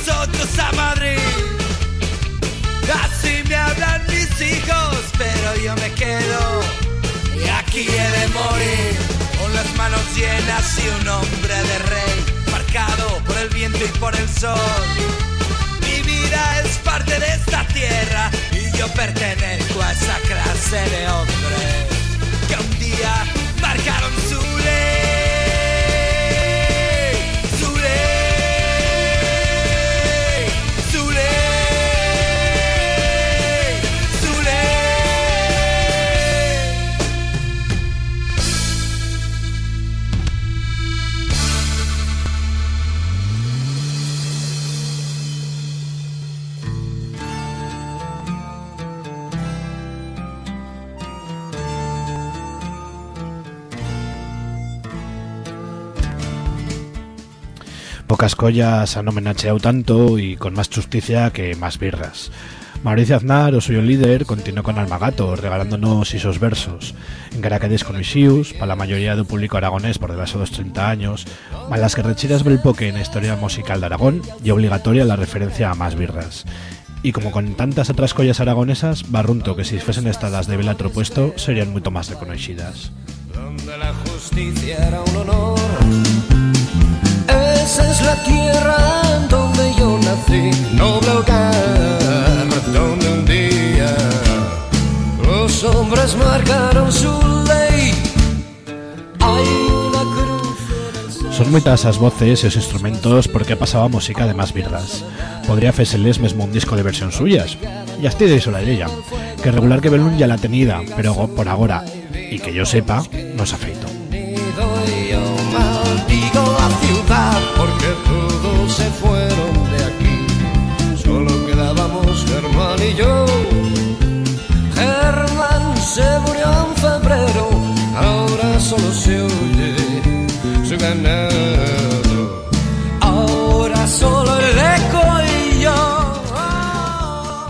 Nosotros a Madrid. Así me hablan mis hijos, pero yo me quedo. Y aquí he de morir con las manos llenas y un hombre de rey, marcado por el viento y por el sol. Mi vida es parte de esta tierra y yo pertenezco a esa clase de hombres que un día marcaron su Pocas collas han homenajeado tanto y con más justicia que más birras. Mauricio Aznar, o suyo líder, continuó con Almagato, regalándonos esos versos. En que desconocidos, para la mayoría del público aragonés por debajo de los 30 años, a las que rechiras el poque en la historia musical de Aragón y obligatoria la referencia a más birras. Y como con tantas otras collas aragonesas, barrunto que si fuesen estadas de velatro puesto serían mucho más reconocidas. Esa es la tierra donde yo nací, noble hogar, donde un día los hombres marcaron su ley. Hay una cruz. Son moitas as voces e os instrumentos porque pasaba música de más birras. Podría feseles mesmo un disco de versión suyas. Así de iso la ella, que regular que Belún ya la tenida, pero por agora, y que yo sepa, no se ha feito. Y yo porque todos se fueron de aquí. Solo quedábamos Germán y yo. Germán se murió en febrero, ahora solo se oye su ganado. Ahora solo el eco y yo.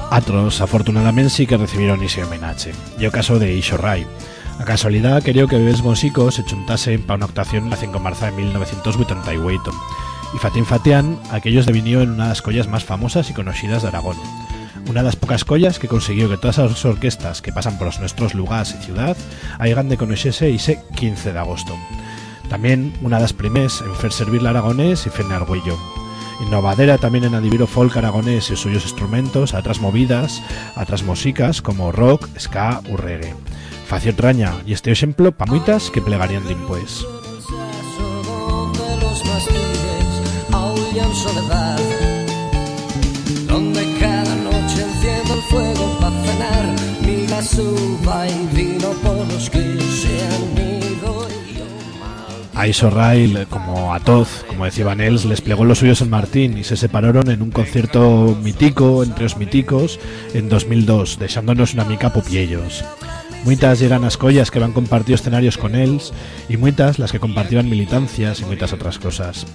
Atros, afortunadamente, sí que recibieron ese homenaje. Y o caso de Isho Rai. A casualidad, quería que bebés músicos se chuntasen para una actuación en la 5 de marzo de 1988. Y Fatín Fatián, aquellos devinió en una de las collas más famosas y conocidas de Aragón. Una das pocas collas que conseguiu que todas as orquestas que pasan polos nuestros lugares e ciudad haigan de conoxese ese 15 de agosto. Tamén unha das primés en fer servir l'aragonés e fer argüello. Innovadera tamén en adivir o folk aragonés os suyos instrumentos a otras movidas, a otras músicas como o rock, ska ou reggae. Facio traña e este exemplo pa moitas que plegarían dimpués. donde los cada noche enciendo el fuego para cenar, migas, uva y vino por los que se han ido y yo A Isorrail, como a Toz, como decía Vanels, les plegó los suyos en Martín y se separaron en un concierto mítico entre os míticos en 2002, dejándonos una mica pupiellos. Muitas eran as collas que van compartido escenarios con ells y muitas las que compartían militancias y muitas otras cosas.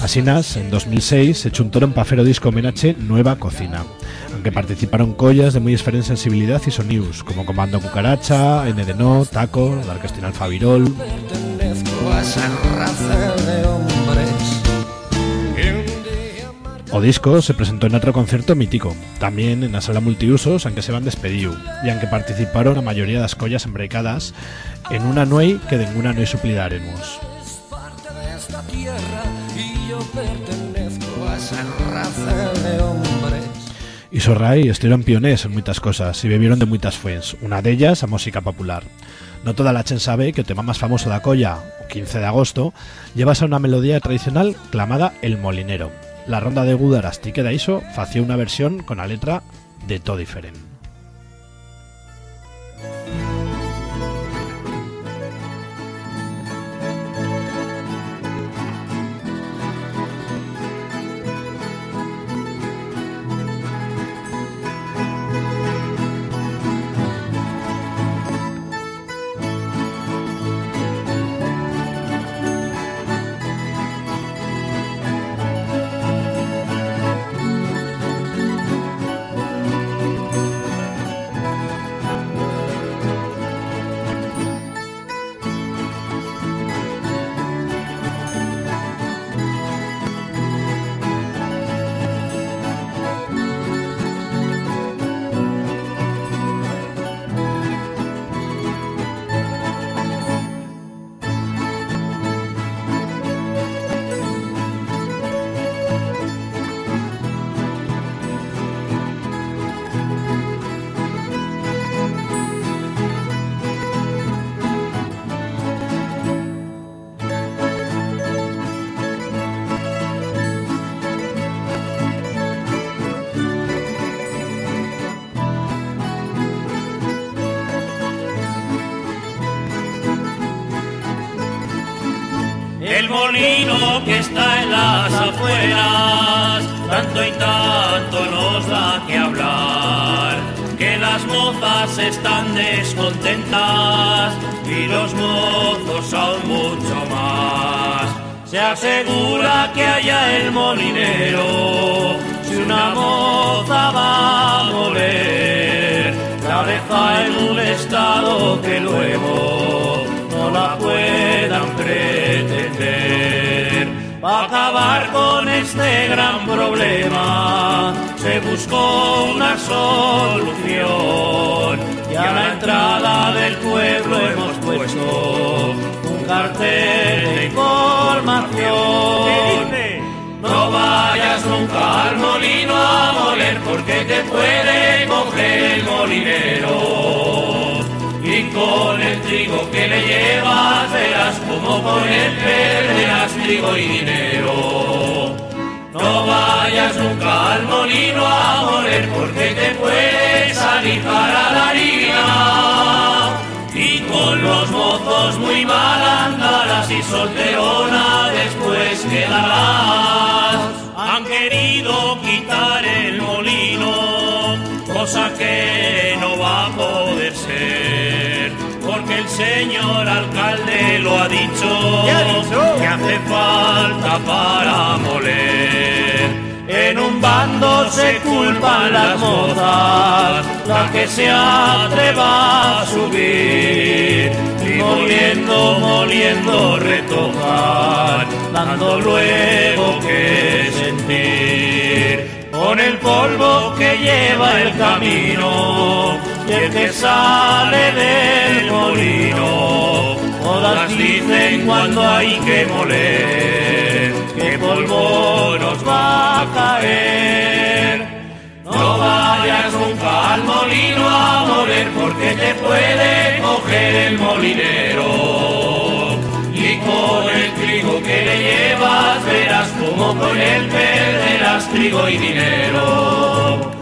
Asinas, en 2006 se chuntaron pa fer o disco homenaje Nueva Cocina, aunque participaron collas de muy diferente sensibilidad y sonidos, como Comando Cucaracha, NDNO, Taco, la Orquestina Alfavirol, O disco se presentó en otro concierto mítico, también en la sala multiusos, aunque se van despediu, y aunque participaron a mayoría de las collas embrecadas en una nuey que ninguna suplidaremos. de a de hombres. Y Sorray estuvieron pionés en muchas cosas y bebieron de muchas fuentes, una de ellas a música popular. No toda la chen sabe que el tema más famoso de la colla, o 15 de agosto, lleva a una melodía tradicional clamada El Molinero. La ronda de Gudaras Tique de Iso hacía una versión con la letra de todo diferente. Que está en las afueras, tanto y tanto nos da que hablar, que las mozas están descontentas y los mozos aún mucho más. Se asegura que haya el molinero, si una moza va a moler, la deja en un estado que luego no la puedan pretender. Para acabar con este gran problema se buscó una solución y a la entrada del pueblo hemos puesto un cartel de información. No vayas nunca al molino a moler porque te puede coger el molinero. Y con el trigo que le llevas verás como con él perderás trigo y dinero. No vayas nunca al molino a moler porque te puede salir para la harina. Y con los mozos muy mal andarás y solterona después quedarás. Han querido quitar el molino, cosa que no va a poder ser. El señor alcalde lo ha dicho, que hace falta para moler. En un bando se culpan las mozas, la que se atreva a subir. Y moliendo, moliendo, retocar, dando luego que sentir. con el polvo que lleva el camino y el que sale del molino. Todas dicen cuando hay que moler, que polvo nos va a caer. No vayas nunca al molino a moler porque te puede coger el molinero. Y con el trigo que le llevas verás como con él perderás trigo y dinero.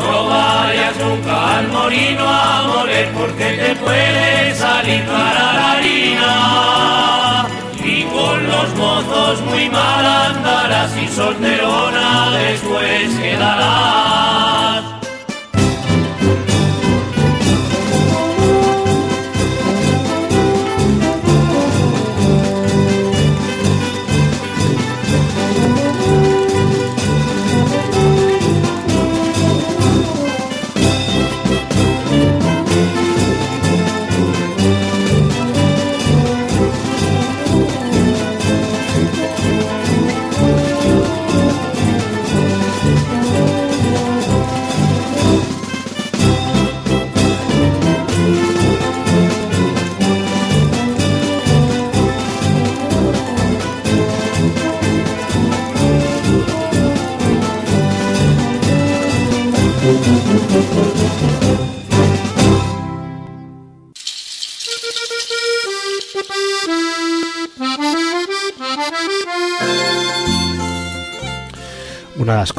No vayas nunca al molino a moler porque te puede salir para la harina. Y con los mozos muy mal andarás y solterona después quedarás.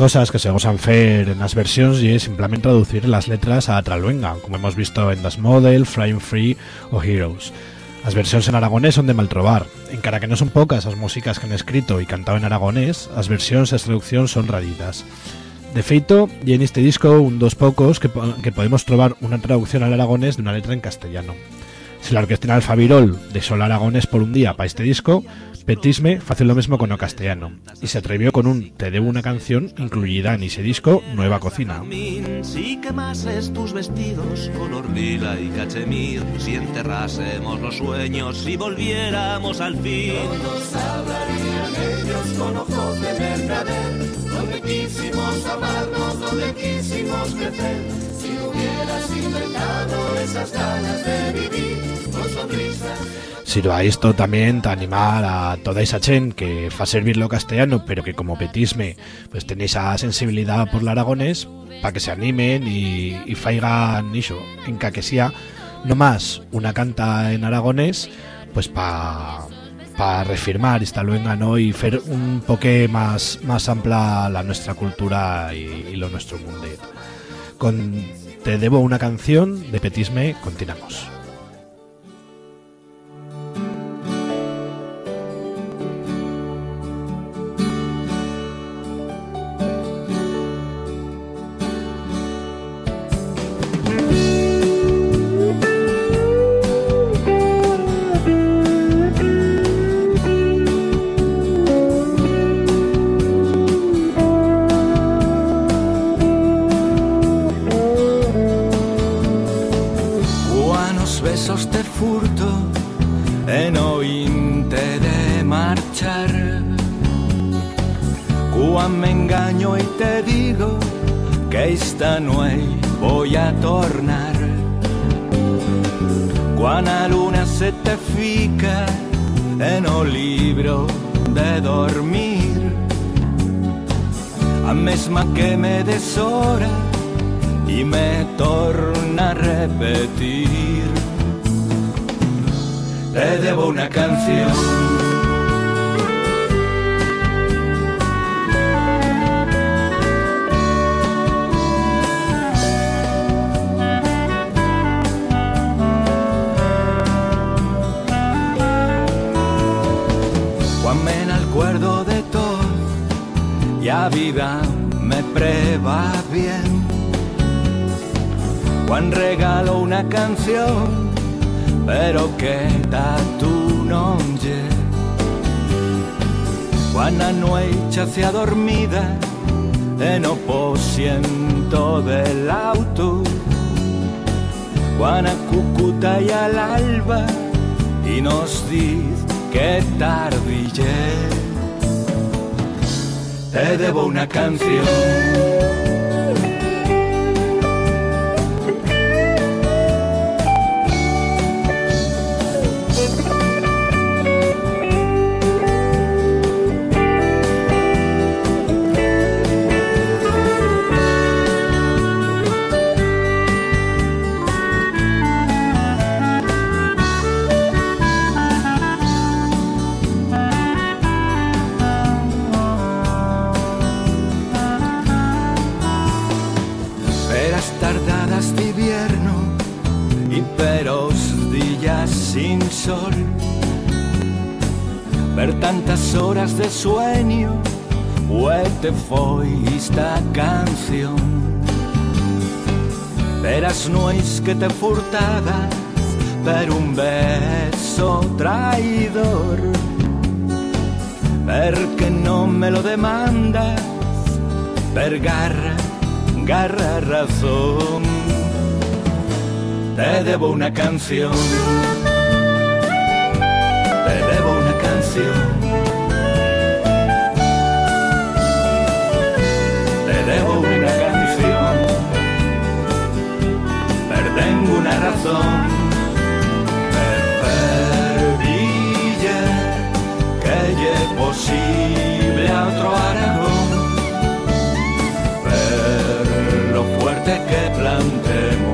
De cosas que se gosan fer en las versiones y es simplemente traducir las letras a traluenga, como hemos visto en Das Model, Flying Free o Heroes. Las versiones en aragonés son de mal trobar. Encara que no son pocas las músicas que han escrito y cantado en aragonés, las versiones las traducciones son raritas. De feito, y en este disco un dos pocos que, que podemos trobar una traducción al aragonés de una letra en castellano. Si la orquesta Alfabirol dejó el aragonés por un día para este disco, Petisme hace lo mismo con o castellano y se atrevió con un Te debo una canción incluida en ese disco Nueva Cocina. Si quemases tus vestidos color lila y cachemir, si enterrásemos los sueños y volviéramos al fin. Todos hablarían ellos con ojos de mercader, donde quisimos amarnos, donde quisimos crecer. Si hubieras inventado esas ganas de vivir con sonrisas. Sirva a esto también a animar a toda esa chen que fa servir lo castellano, pero que como petisme pues tenéis esa sensibilidad por el aragonés, para que se animen y, y faigan iso, en que sea no más una canta en aragonés, pues para pa refirmar esta luenga ¿no? y hacer un poque más, más ampla la nuestra cultura y, y lo nuestro mundo. Con Te debo una canción de Petisme, continuamos. Juan a Cucuta y al alba y nos dice que tardille. Te te debo una canción. Sin sol. Ver tantas horas de sueño, te foi esta canción. Verás nois que te furtadas per un beso traidor. Perché non me lo demandas per garra garra razón. Te debo una canción. Debo una canción. Te debo una canción. Perdengo una razón. Per perdilla que es posible a otro Aragón ver lo fuerte que plantemos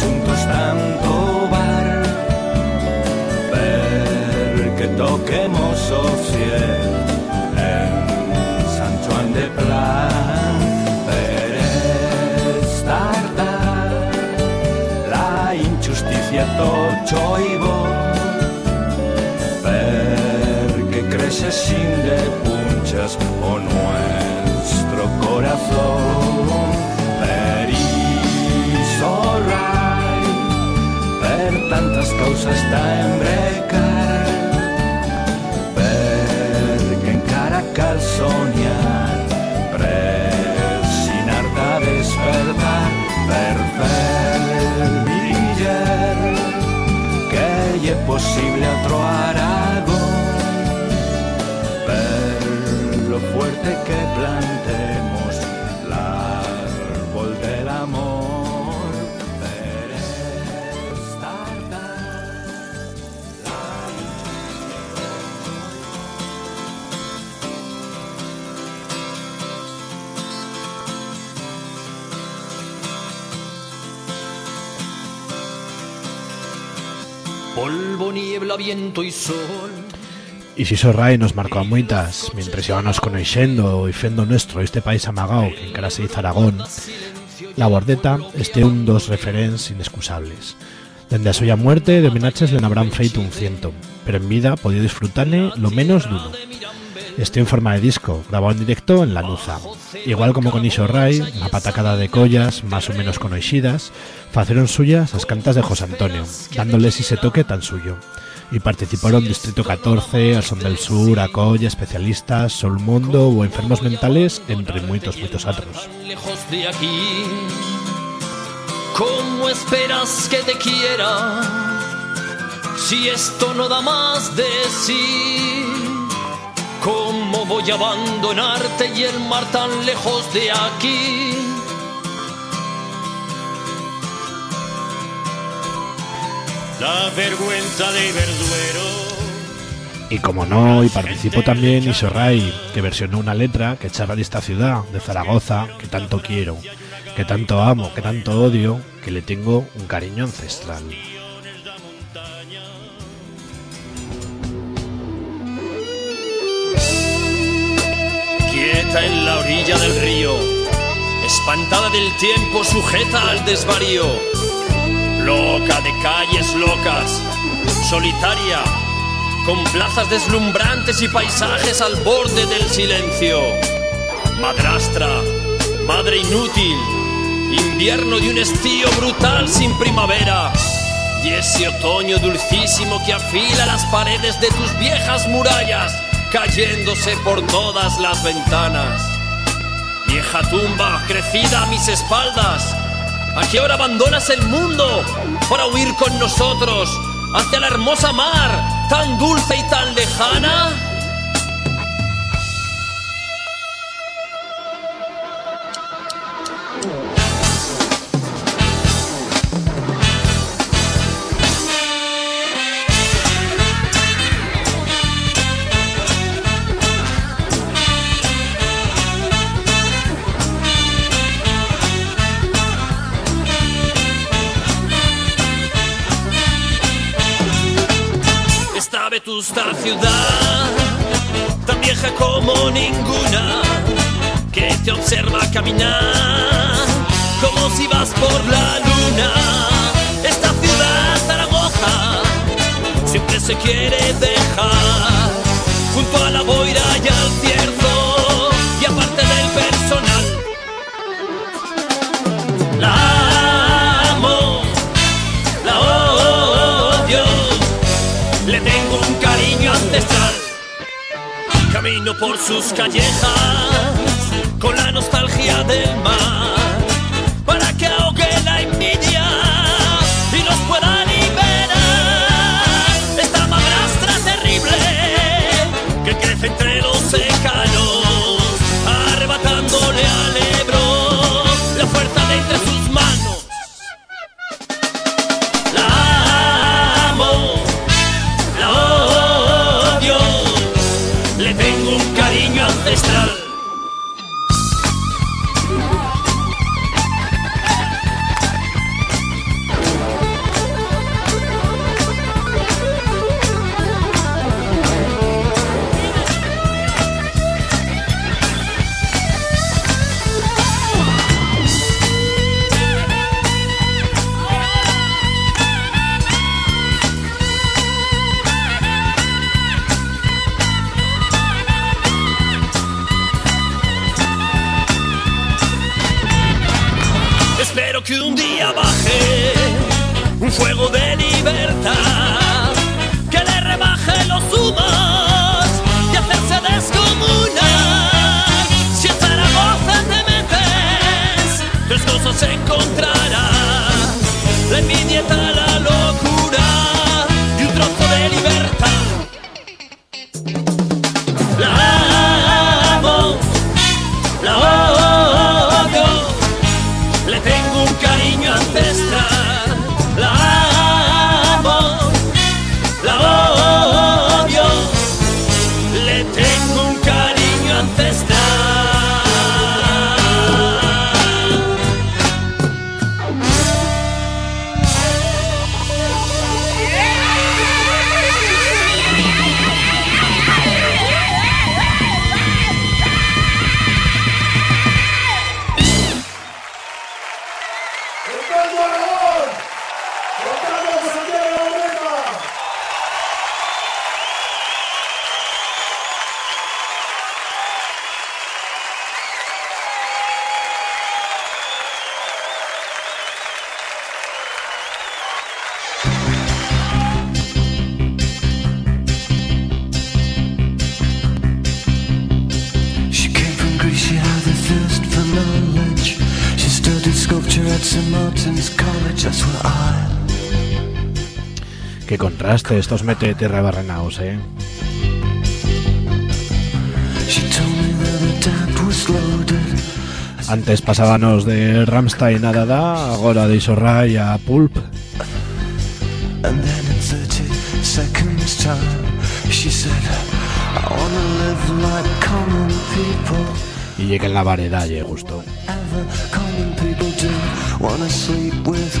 juntos tanto bar, ver que toquemos o cielo en San Juan de Plan, ver estartar la injusticia tocho y vos. Ver que crece sin de punchas o nuestro corazón ver tantas causas está en brecar. Ver que en Caracas soñar presinar da despertar ver brillar que es posible otro Aragón. Ver lo fuerte que plantemos Y sol. Ixiso Rai nos marcó a moitas Mientras íbamos coneixendo e fendo nuestro este país amagao que encara se dice Aragón La Bordeta este un dos referents inexcusables Dende a suya muerte de homenaches le habrán feito un ciento Pero en vida podía disfrutane lo menos duno Este en forma de disco, grabado en directo en Lanuza Igual como con Ixo Rai, una patacada de collas más o menos conoixidas Faceron suyas as cantas de José Antonio Dándoles ese toque tan suyo y participaron Distrito 14, Al Son del Sur, Acolla, especialistas, Sol Mundo o enfermos mentales, entre moitos, moitos otros. ¿Cómo esperas que te quiera si esto no da más de sí? ¿Cómo voy a abandonarte y el mar tan lejos de aquí? La vergüenza de Verduero. Y como no, y participó también Iso Rai, que versionó una letra que echaba de esta ciudad, de Zaragoza, que tanto quiero, que tanto amo, que tanto odio, que le tengo un cariño ancestral. En la orilla del río, espantada del tiempo, sujeta al desvarío, loca de calles locas, solitaria, con plazas deslumbrantes y paisajes al borde del silencio. Madrastra, madre inútil, invierno de un estío brutal sin primavera. Y ese otoño dulcísimo que afila las paredes de tus viejas murallas, cayéndose por todas las ventanas. Vieja tumba crecida a mis espaldas, ¿A qué hora abandonas el mundo para huir con nosotros hacia la hermosa mar, tan dulce y tan lejana? Ninguna, que te observa caminar, como si vas por la luna. Esta ciudad Zaragoza siempre se quiere dejar, por sus callejas con la nostalgia del mar para que ahogue la envidia y nos pueda liberar. Esta madrastra terrible que crece entre los secanos, contraste, estos mete tierra barrenaos, eh. Antes pasábamos de Ramstein a Dada, agora de Isorray a Pulp. And then in 30 seconds time, she said, I wanna live like common people. Y llegué en la variedad, gusto. People do. Wanna sleep with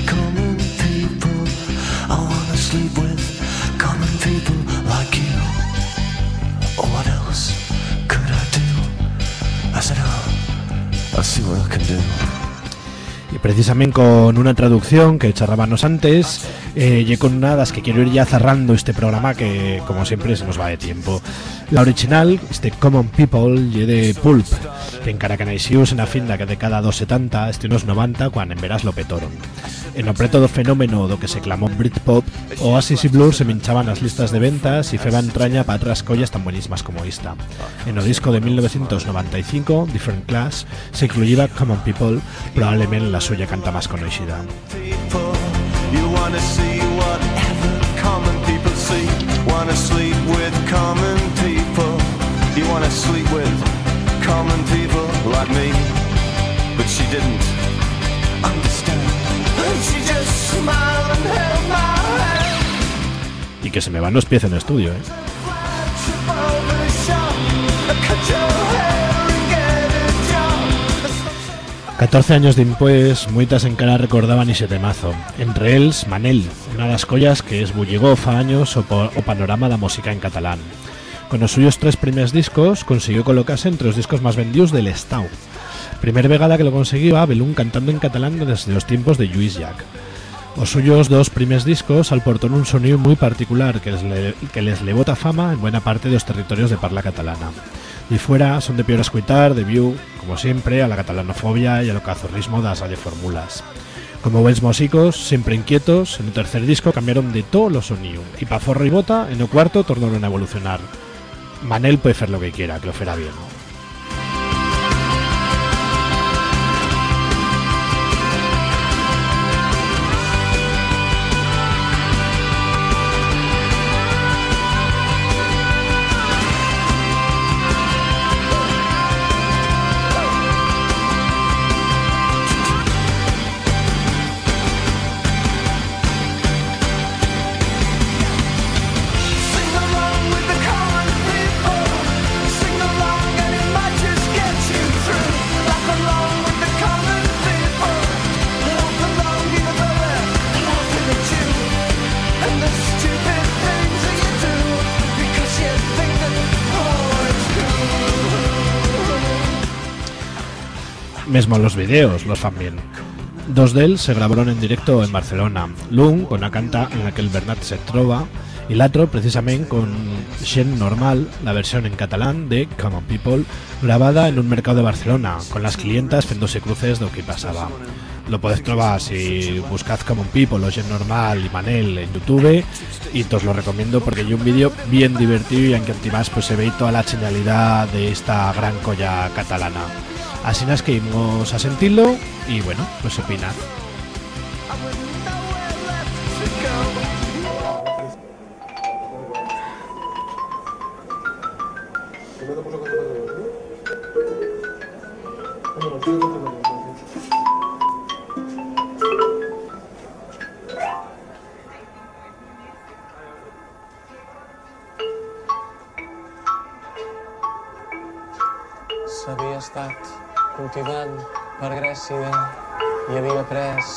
I'll see what I can do. Precisamente con una traducción que charrábamos antes, eh, y con una das que quiero ir ya cerrando este programa que, como siempre, se nos va de tiempo. La original, este Common People, y de Pulp, que en Caracanisius en la fin da que de cada 270, este unos 90, cuando en veras lo petoron. En o preto do fenómeno do que se clamó Britpop, Oasis y Blur se minchaban las listas de ventas y feban traña para otras collas tan buenísimas como esta. En el disco de 1995, Different Class, se incluía Common People, probablemente la suya canta más my hand. Y que se me van los pies en estudio, ¿eh? 14 años después, muitas encara recordaban ese temazo. Entre ells, Manel, una das collas que esbulligó fa años o, o panorama da música en catalán. Con los suyos tres primeros discos, consiguió colocarse entre los discos más vendidos del Estado. Primer vegada que lo conseguía, Belún cantando en catalán desde los tiempos de Lluís Llach. Os suyos dos primeros discos alportaron un sonido muy particular que les, le, que les le bota fama en buena parte de los territorios de parla catalana. Y fuera son de peor escuitar, de view, como siempre, a la catalanofobia y a lo cazorrismo das fórmulas. Como buenos músicos, siempre inquietos, en el tercer disco cambiaron de todo lo sonido. Y pa' forro y bota, en el cuarto tornaron a evolucionar. Manel puede hacer lo que quiera, que lo fuera bien. Mesmo los videos los fan. Dos de él se grabaron en directo en Barcelona. L'un con la canta en la que el Bernat se trova y l'altro precisamente con Xen Normal, la versión en catalán de Common People, grabada en un mercado de Barcelona, con las clientas fendose cruces de lo que pasaba. Lo podéis trobar si buscad Common People o Xen Normal y Manel en YouTube y os lo recomiendo porque hay un vídeo bien divertido y en que además pues se ve toda la genialidad de esta gran colla catalana. Así es que íbamos a sentirlo y bueno, pues opinad. Per Grècia i havia après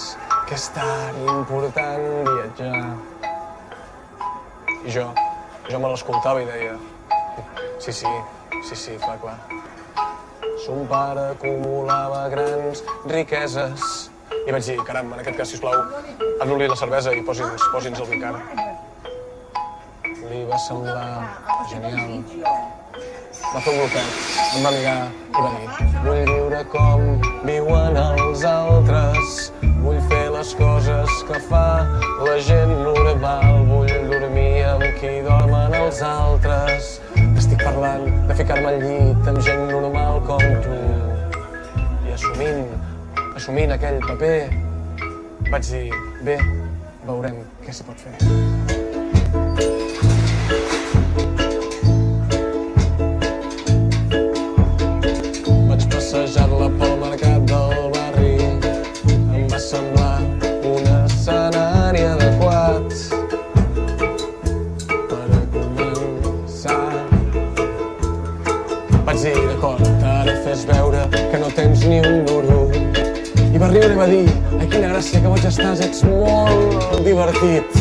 que és tan important viatjar. I jo, jo me l'escoltava i deia sí, sí, sí, sí, clar, clar. Son pare acumulava grans riqueses i vaig dir, caram, en aquest cas, sisplau, anul·li la cervesa i posi'ns posi el vi car. Li va semblar genial. Fer un bloquet, em va mirar i va dir Vull viure com viuen els altres. Vull fer les coses que fa la gent normal. Vull dormir amb qui dormen els altres. Estic parlant de ficar-me al llit amb gent normal com tu. I assumint, assumint aquell paper vaig dir, bé, veurem què s'hi pot fer. I va dir, ai, quina gràcia que boig estàs, ets molt divertit.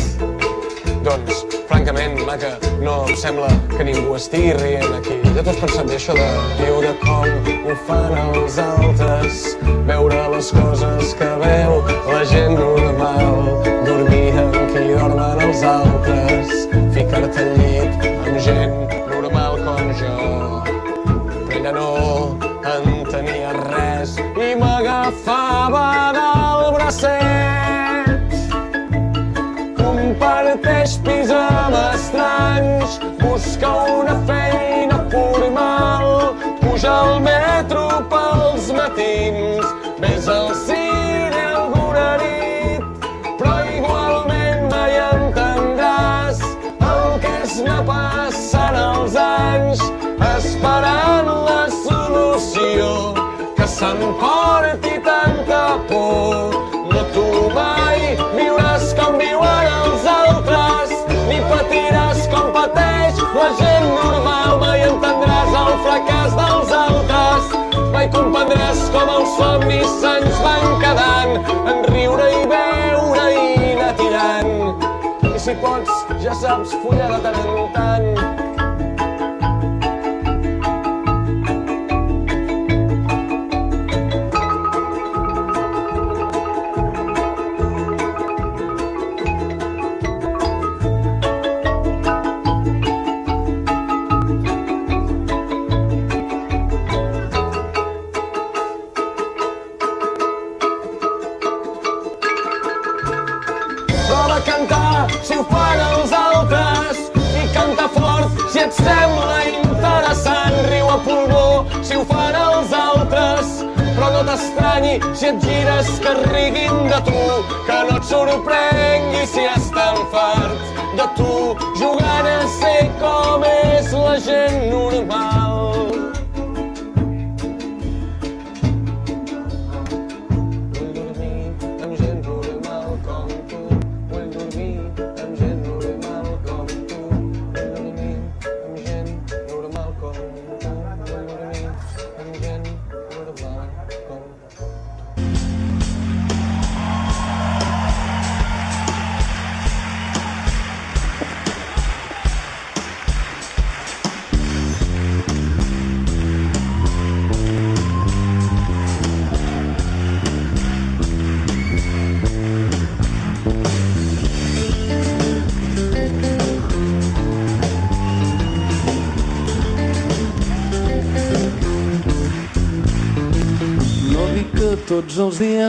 Doncs, francament, maca, no em sembla que ningú estigui rient aquí. Ja t'ho has pensat bé, això de viure com ho fan els altres, veure les coses que veu la gent normal, dormir amb qui dormen els altres, ficar-te al llit amb gent mateix busca una feina formal, puja al metro pels matins, ves al cine alguna nit, però igualment mai entendràs el que es va passant els anys, esperant la solució que s'emporti tanta por. Pots, ja saps, follar de tant en tant.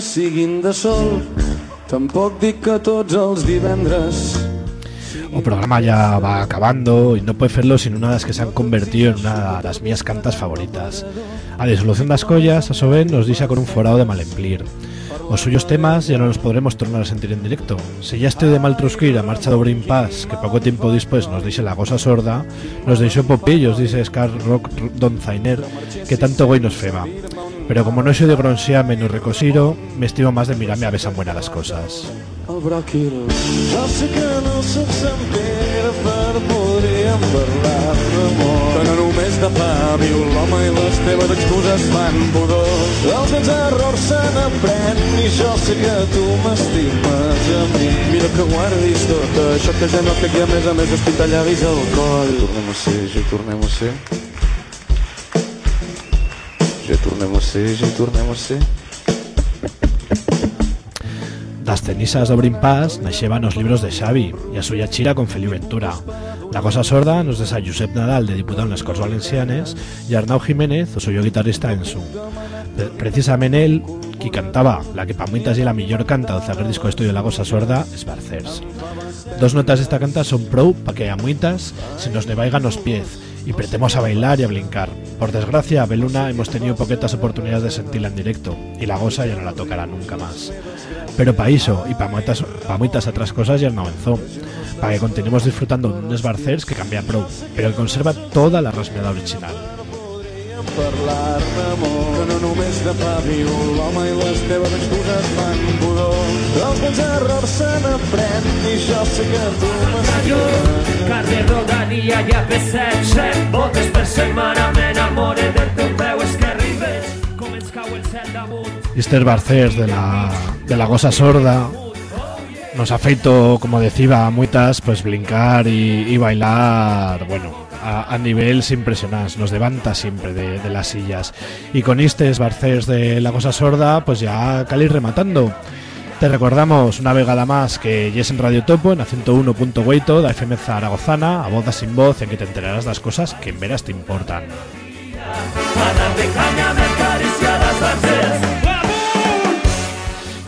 Dies siguin de sol, tampoc dic que tots els divendres. O programa ya va acabando y no puede hacerlo sin una de las que se han convertido en una de las mías cantas favoritas. A Disolución das Collas, a Soben, nos dice con un forado de malemplir. Os suyos temas ya no los podremos tornar a sentir en directo. Si ya estoy de mal trusquir a marcha de Pass, que poco tiempo después nos dice la goza sorda, nos dice Popillos, dice Scar Rock Don Zainer, que tanto goy nos fema. Pero como no soy de broncearme ni recosiro, me estimo más de mirarme a ver tan buenas las cosas. El broquil. Jo sé que no sóc Sant Pere, però podríem parlar d'amor. Que no només de pa viu l'home i les teves excuses fan pudor. Els grans errors se n'aprèn i jo sé que tu m'estimes a mi. Mira que guardis tot això que ja no crec i a més a més hospitallavis al coll. Ja tornem a ser, ja tornem a ser. Ja tornem a ser, ja tornem a ser. Das cenizas de Brimpas naixeban os libros de Xavi y a suya chira con Feliu Ventura. La cosa sorda nos des a Josep Nadal de diputado en les Corts Valencianes y Arnau Jiménez, o suyo guitarrista en su. Pre- Precisamente él, qui cantaba la que pa muitas y la millor canta del zaguer disco estudio La Cosa Sorda, es Barcers. Dos notas de esta canta son pro pa que a muitas se nos nevaigan los pies y pretemos a bailar y a brincar. Por desgracia, a Beluna hemos tenido poquetas oportunidades de sentirla en directo y la goza ya no la tocará nunca más. Pero pa iso y pa muitas, pa muitas otras cosas ya no avanzó. Para que continuemos disfrutando de unos barcers que cambian pro, pero que conserva toda la rasmeada original. Parlar d'amor. Que no només de pa viu l'home i les teves excuses fan pudor. Dels meus errors se n'aprèn i jo sé que tu m'estimes Carne rodalia i a pesseig Botes per setmana m'enamore del teu peu és que arribes com ens cau el cel damunt. Y este Barcers de la, de la goza sorda nos ha feito, como decía, muitas, pues brincar y, y bailar, bueno, a, a niveles impresionantes, nos levanta siempre de, de las sillas. Y con estos Barcers de la goza sorda, pues ya cali rematando. Te recordamos una vegada más que ya es en Radio Topo, en a 101.8 da FM Zaragozana, a voz sin voz, en que te enterarás de las cosas que en veras te importan.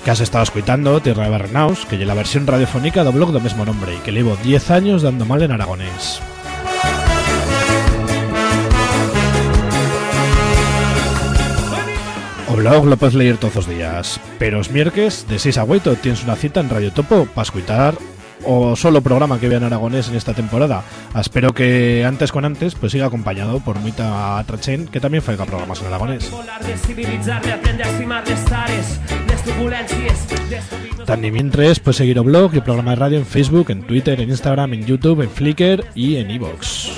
que has estado escuchando Tierra de Barrenaus, que es la versión radiofónica del blog del mismo nombre y que llevo 10 años dando mal en aragonés. O blog lo puedes leer todos los días, pero os miércoles de 6 a 8 tienes una cita en Radio Topo para escuchar o solo programa que vean aragonés en esta temporada. Espero que antes con antes pues siga acompañado por Muita Trachen, que también faega programas en aragonés. También mientras puedes seguir el blog y el programa de radio en Facebook, en Twitter, en Instagram, en YouTube, en Flickr y en iVoox.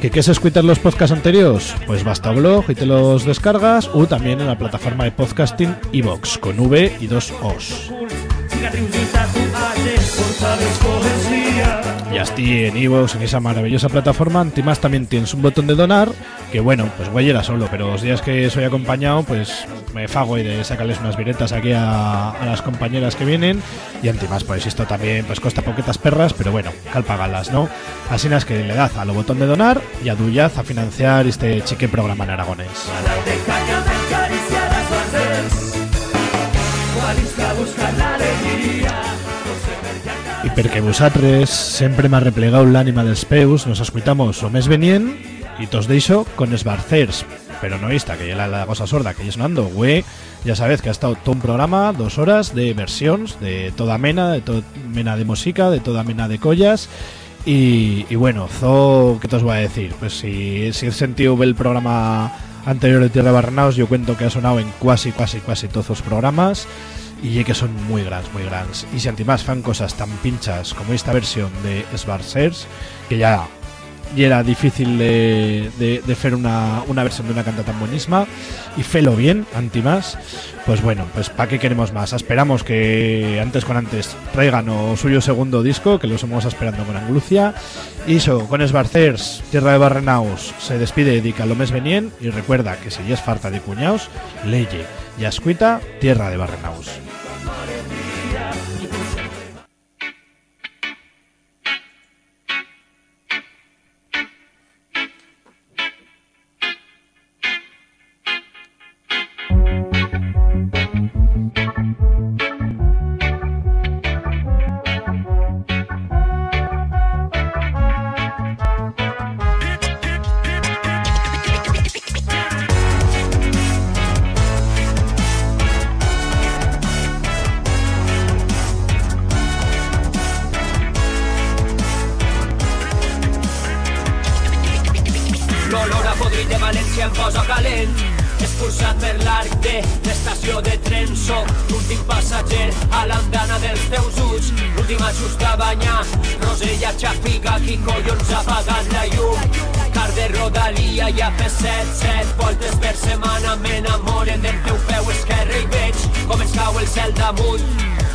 ¿Que quieres escuchar los podcasts anteriores? Pues basta blog y te los descargas o también en la plataforma de podcasting iVoox con V y dos O's. En iVoox, en esa maravillosa plataforma. Antimás también tienes un botón de donar, que bueno, pues güey era solo, pero los días que soy acompañado, pues me fago y de sacarles unas viretas aquí a, a las compañeras que vienen. Y antimás, pues esto también pues costa poquetas perras, pero bueno, calpagalas, ¿no? Así es que le das a lo botón de donar y a Duyaz a financiar este chique programa en aragonés. Y perquè vosaltres sempre m'ha replegado l'ànima dels peus, nos escuitamos o mes venient y tos deixo con esbarcers. Pero no esta, que la, la cosa sorda, que ya sonando, güey. Ya sabéis que ha estado todo un programa, dos horas de versiones, de toda mena, de toda mena de música, de toda mena de collas. Y, y bueno, zo, ¿qué te os voy a decir? Pues si, si he sentido el programa anterior de Tierra Barrenaos, yo cuento que ha sonado en casi, casi, casi todos los programas y que son muy grandes, muy grandes. Y si antimás fan cosas tan pinchas como esta versión de Svarsers, que ya, ya era difícil de, de, hacer una, una versión de una canta tan buenísima, y felo bien, antimás, pues bueno, pues ¿para qué queremos más? Esperamos que antes con antes traigan o suyo segundo disco, que lo estamos esperando con Anglucia. Y eso, con Svarcers, Tierra de Barrenaus, se despide dedica lo mes venien y recuerda que si ya es farta de cuñaos, leye y ascuita Tierra de Barrenaus. Set, voltes per setmana M'enamoren del teu peu esquerre i veig com es cau el cel damunt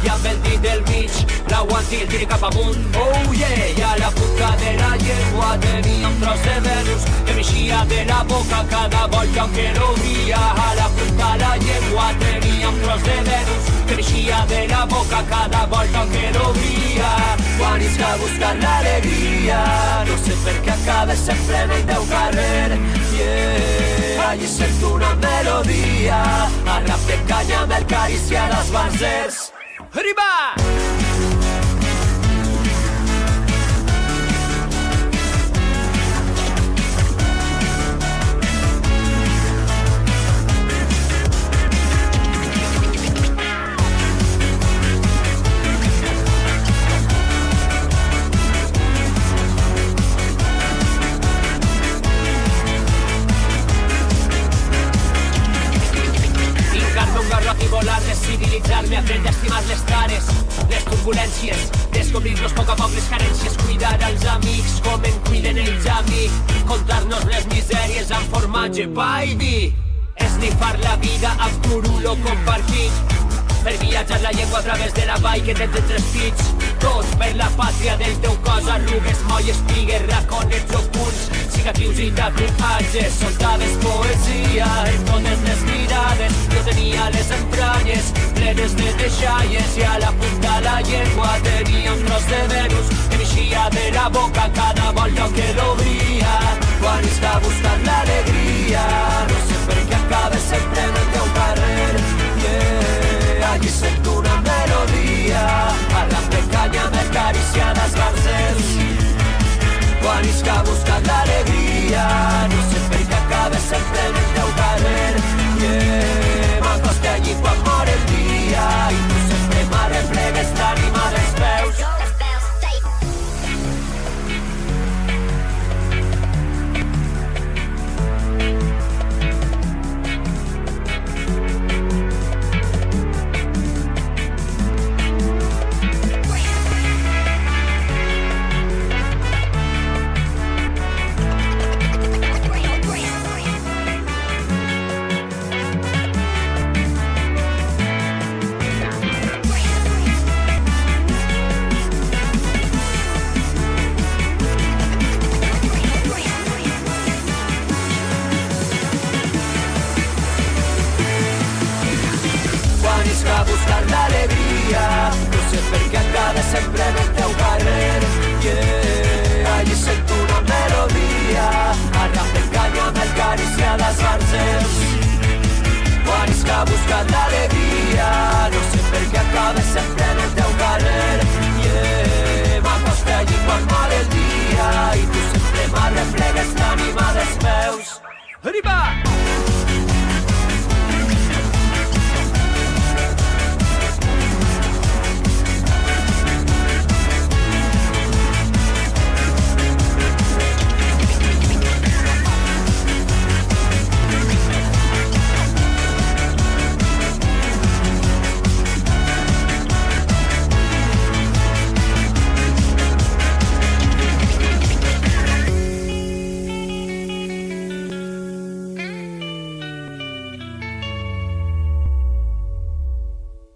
i amb el dit del mig l'aguanti el tiri cap amunt. Oh yeah i a la punta de la llengua tenia un tros de Venus que m'eixia de la boca cada volta que l'obria a la punta de la llengua tenia un tros de Venus que m'eixia de la boca cada volta que l'obria quan isca buscar l'alegria no sé per què acaba sempre en el teu carrer. Yeah allí sento una melodia a rap de canya amb el carícia Arriba! Garrot i volar, descivilitzar-me, aprendre a estimar les tares, les turbulències, descobrir-nos poc a poc les carències, cuidar els amics com en cuiden ells a mi, contar-nos les misèries amb formatge, pa i vi, esnifar la vida amb turulo compartit, per viatjar la llengua a través de la vall que tens entre els pits, tot per la pàtria del teu cos, arrugues, molles, pigues, raconets ocults, cicatrius i tatuatges, soltades poesia en totes les mirades, jo tenia les entranyes plenes de deixalles i a la punta de la llengua tenia un tros de Venus que m'eixia de la boca cada volta que l'obria, quan està buscant l'alegria, no sé per què acaba sempre en el teu allí sento una melodia parlant de canya amb acariciades barzers quan isca buscant l'alegria no per què acaba sempre sempre nel teu carrer, yeah. Allí sento una melodia, el rap d'enganya amb el carícia les barces. Quan és que buscant d'alegria, no sé per què acabes sempre en el teu carrer, yeah. M'acosta allí quan mal el dia, i tu sempre m'arreplegues, t'anima dels meus. Arriba! Arriba!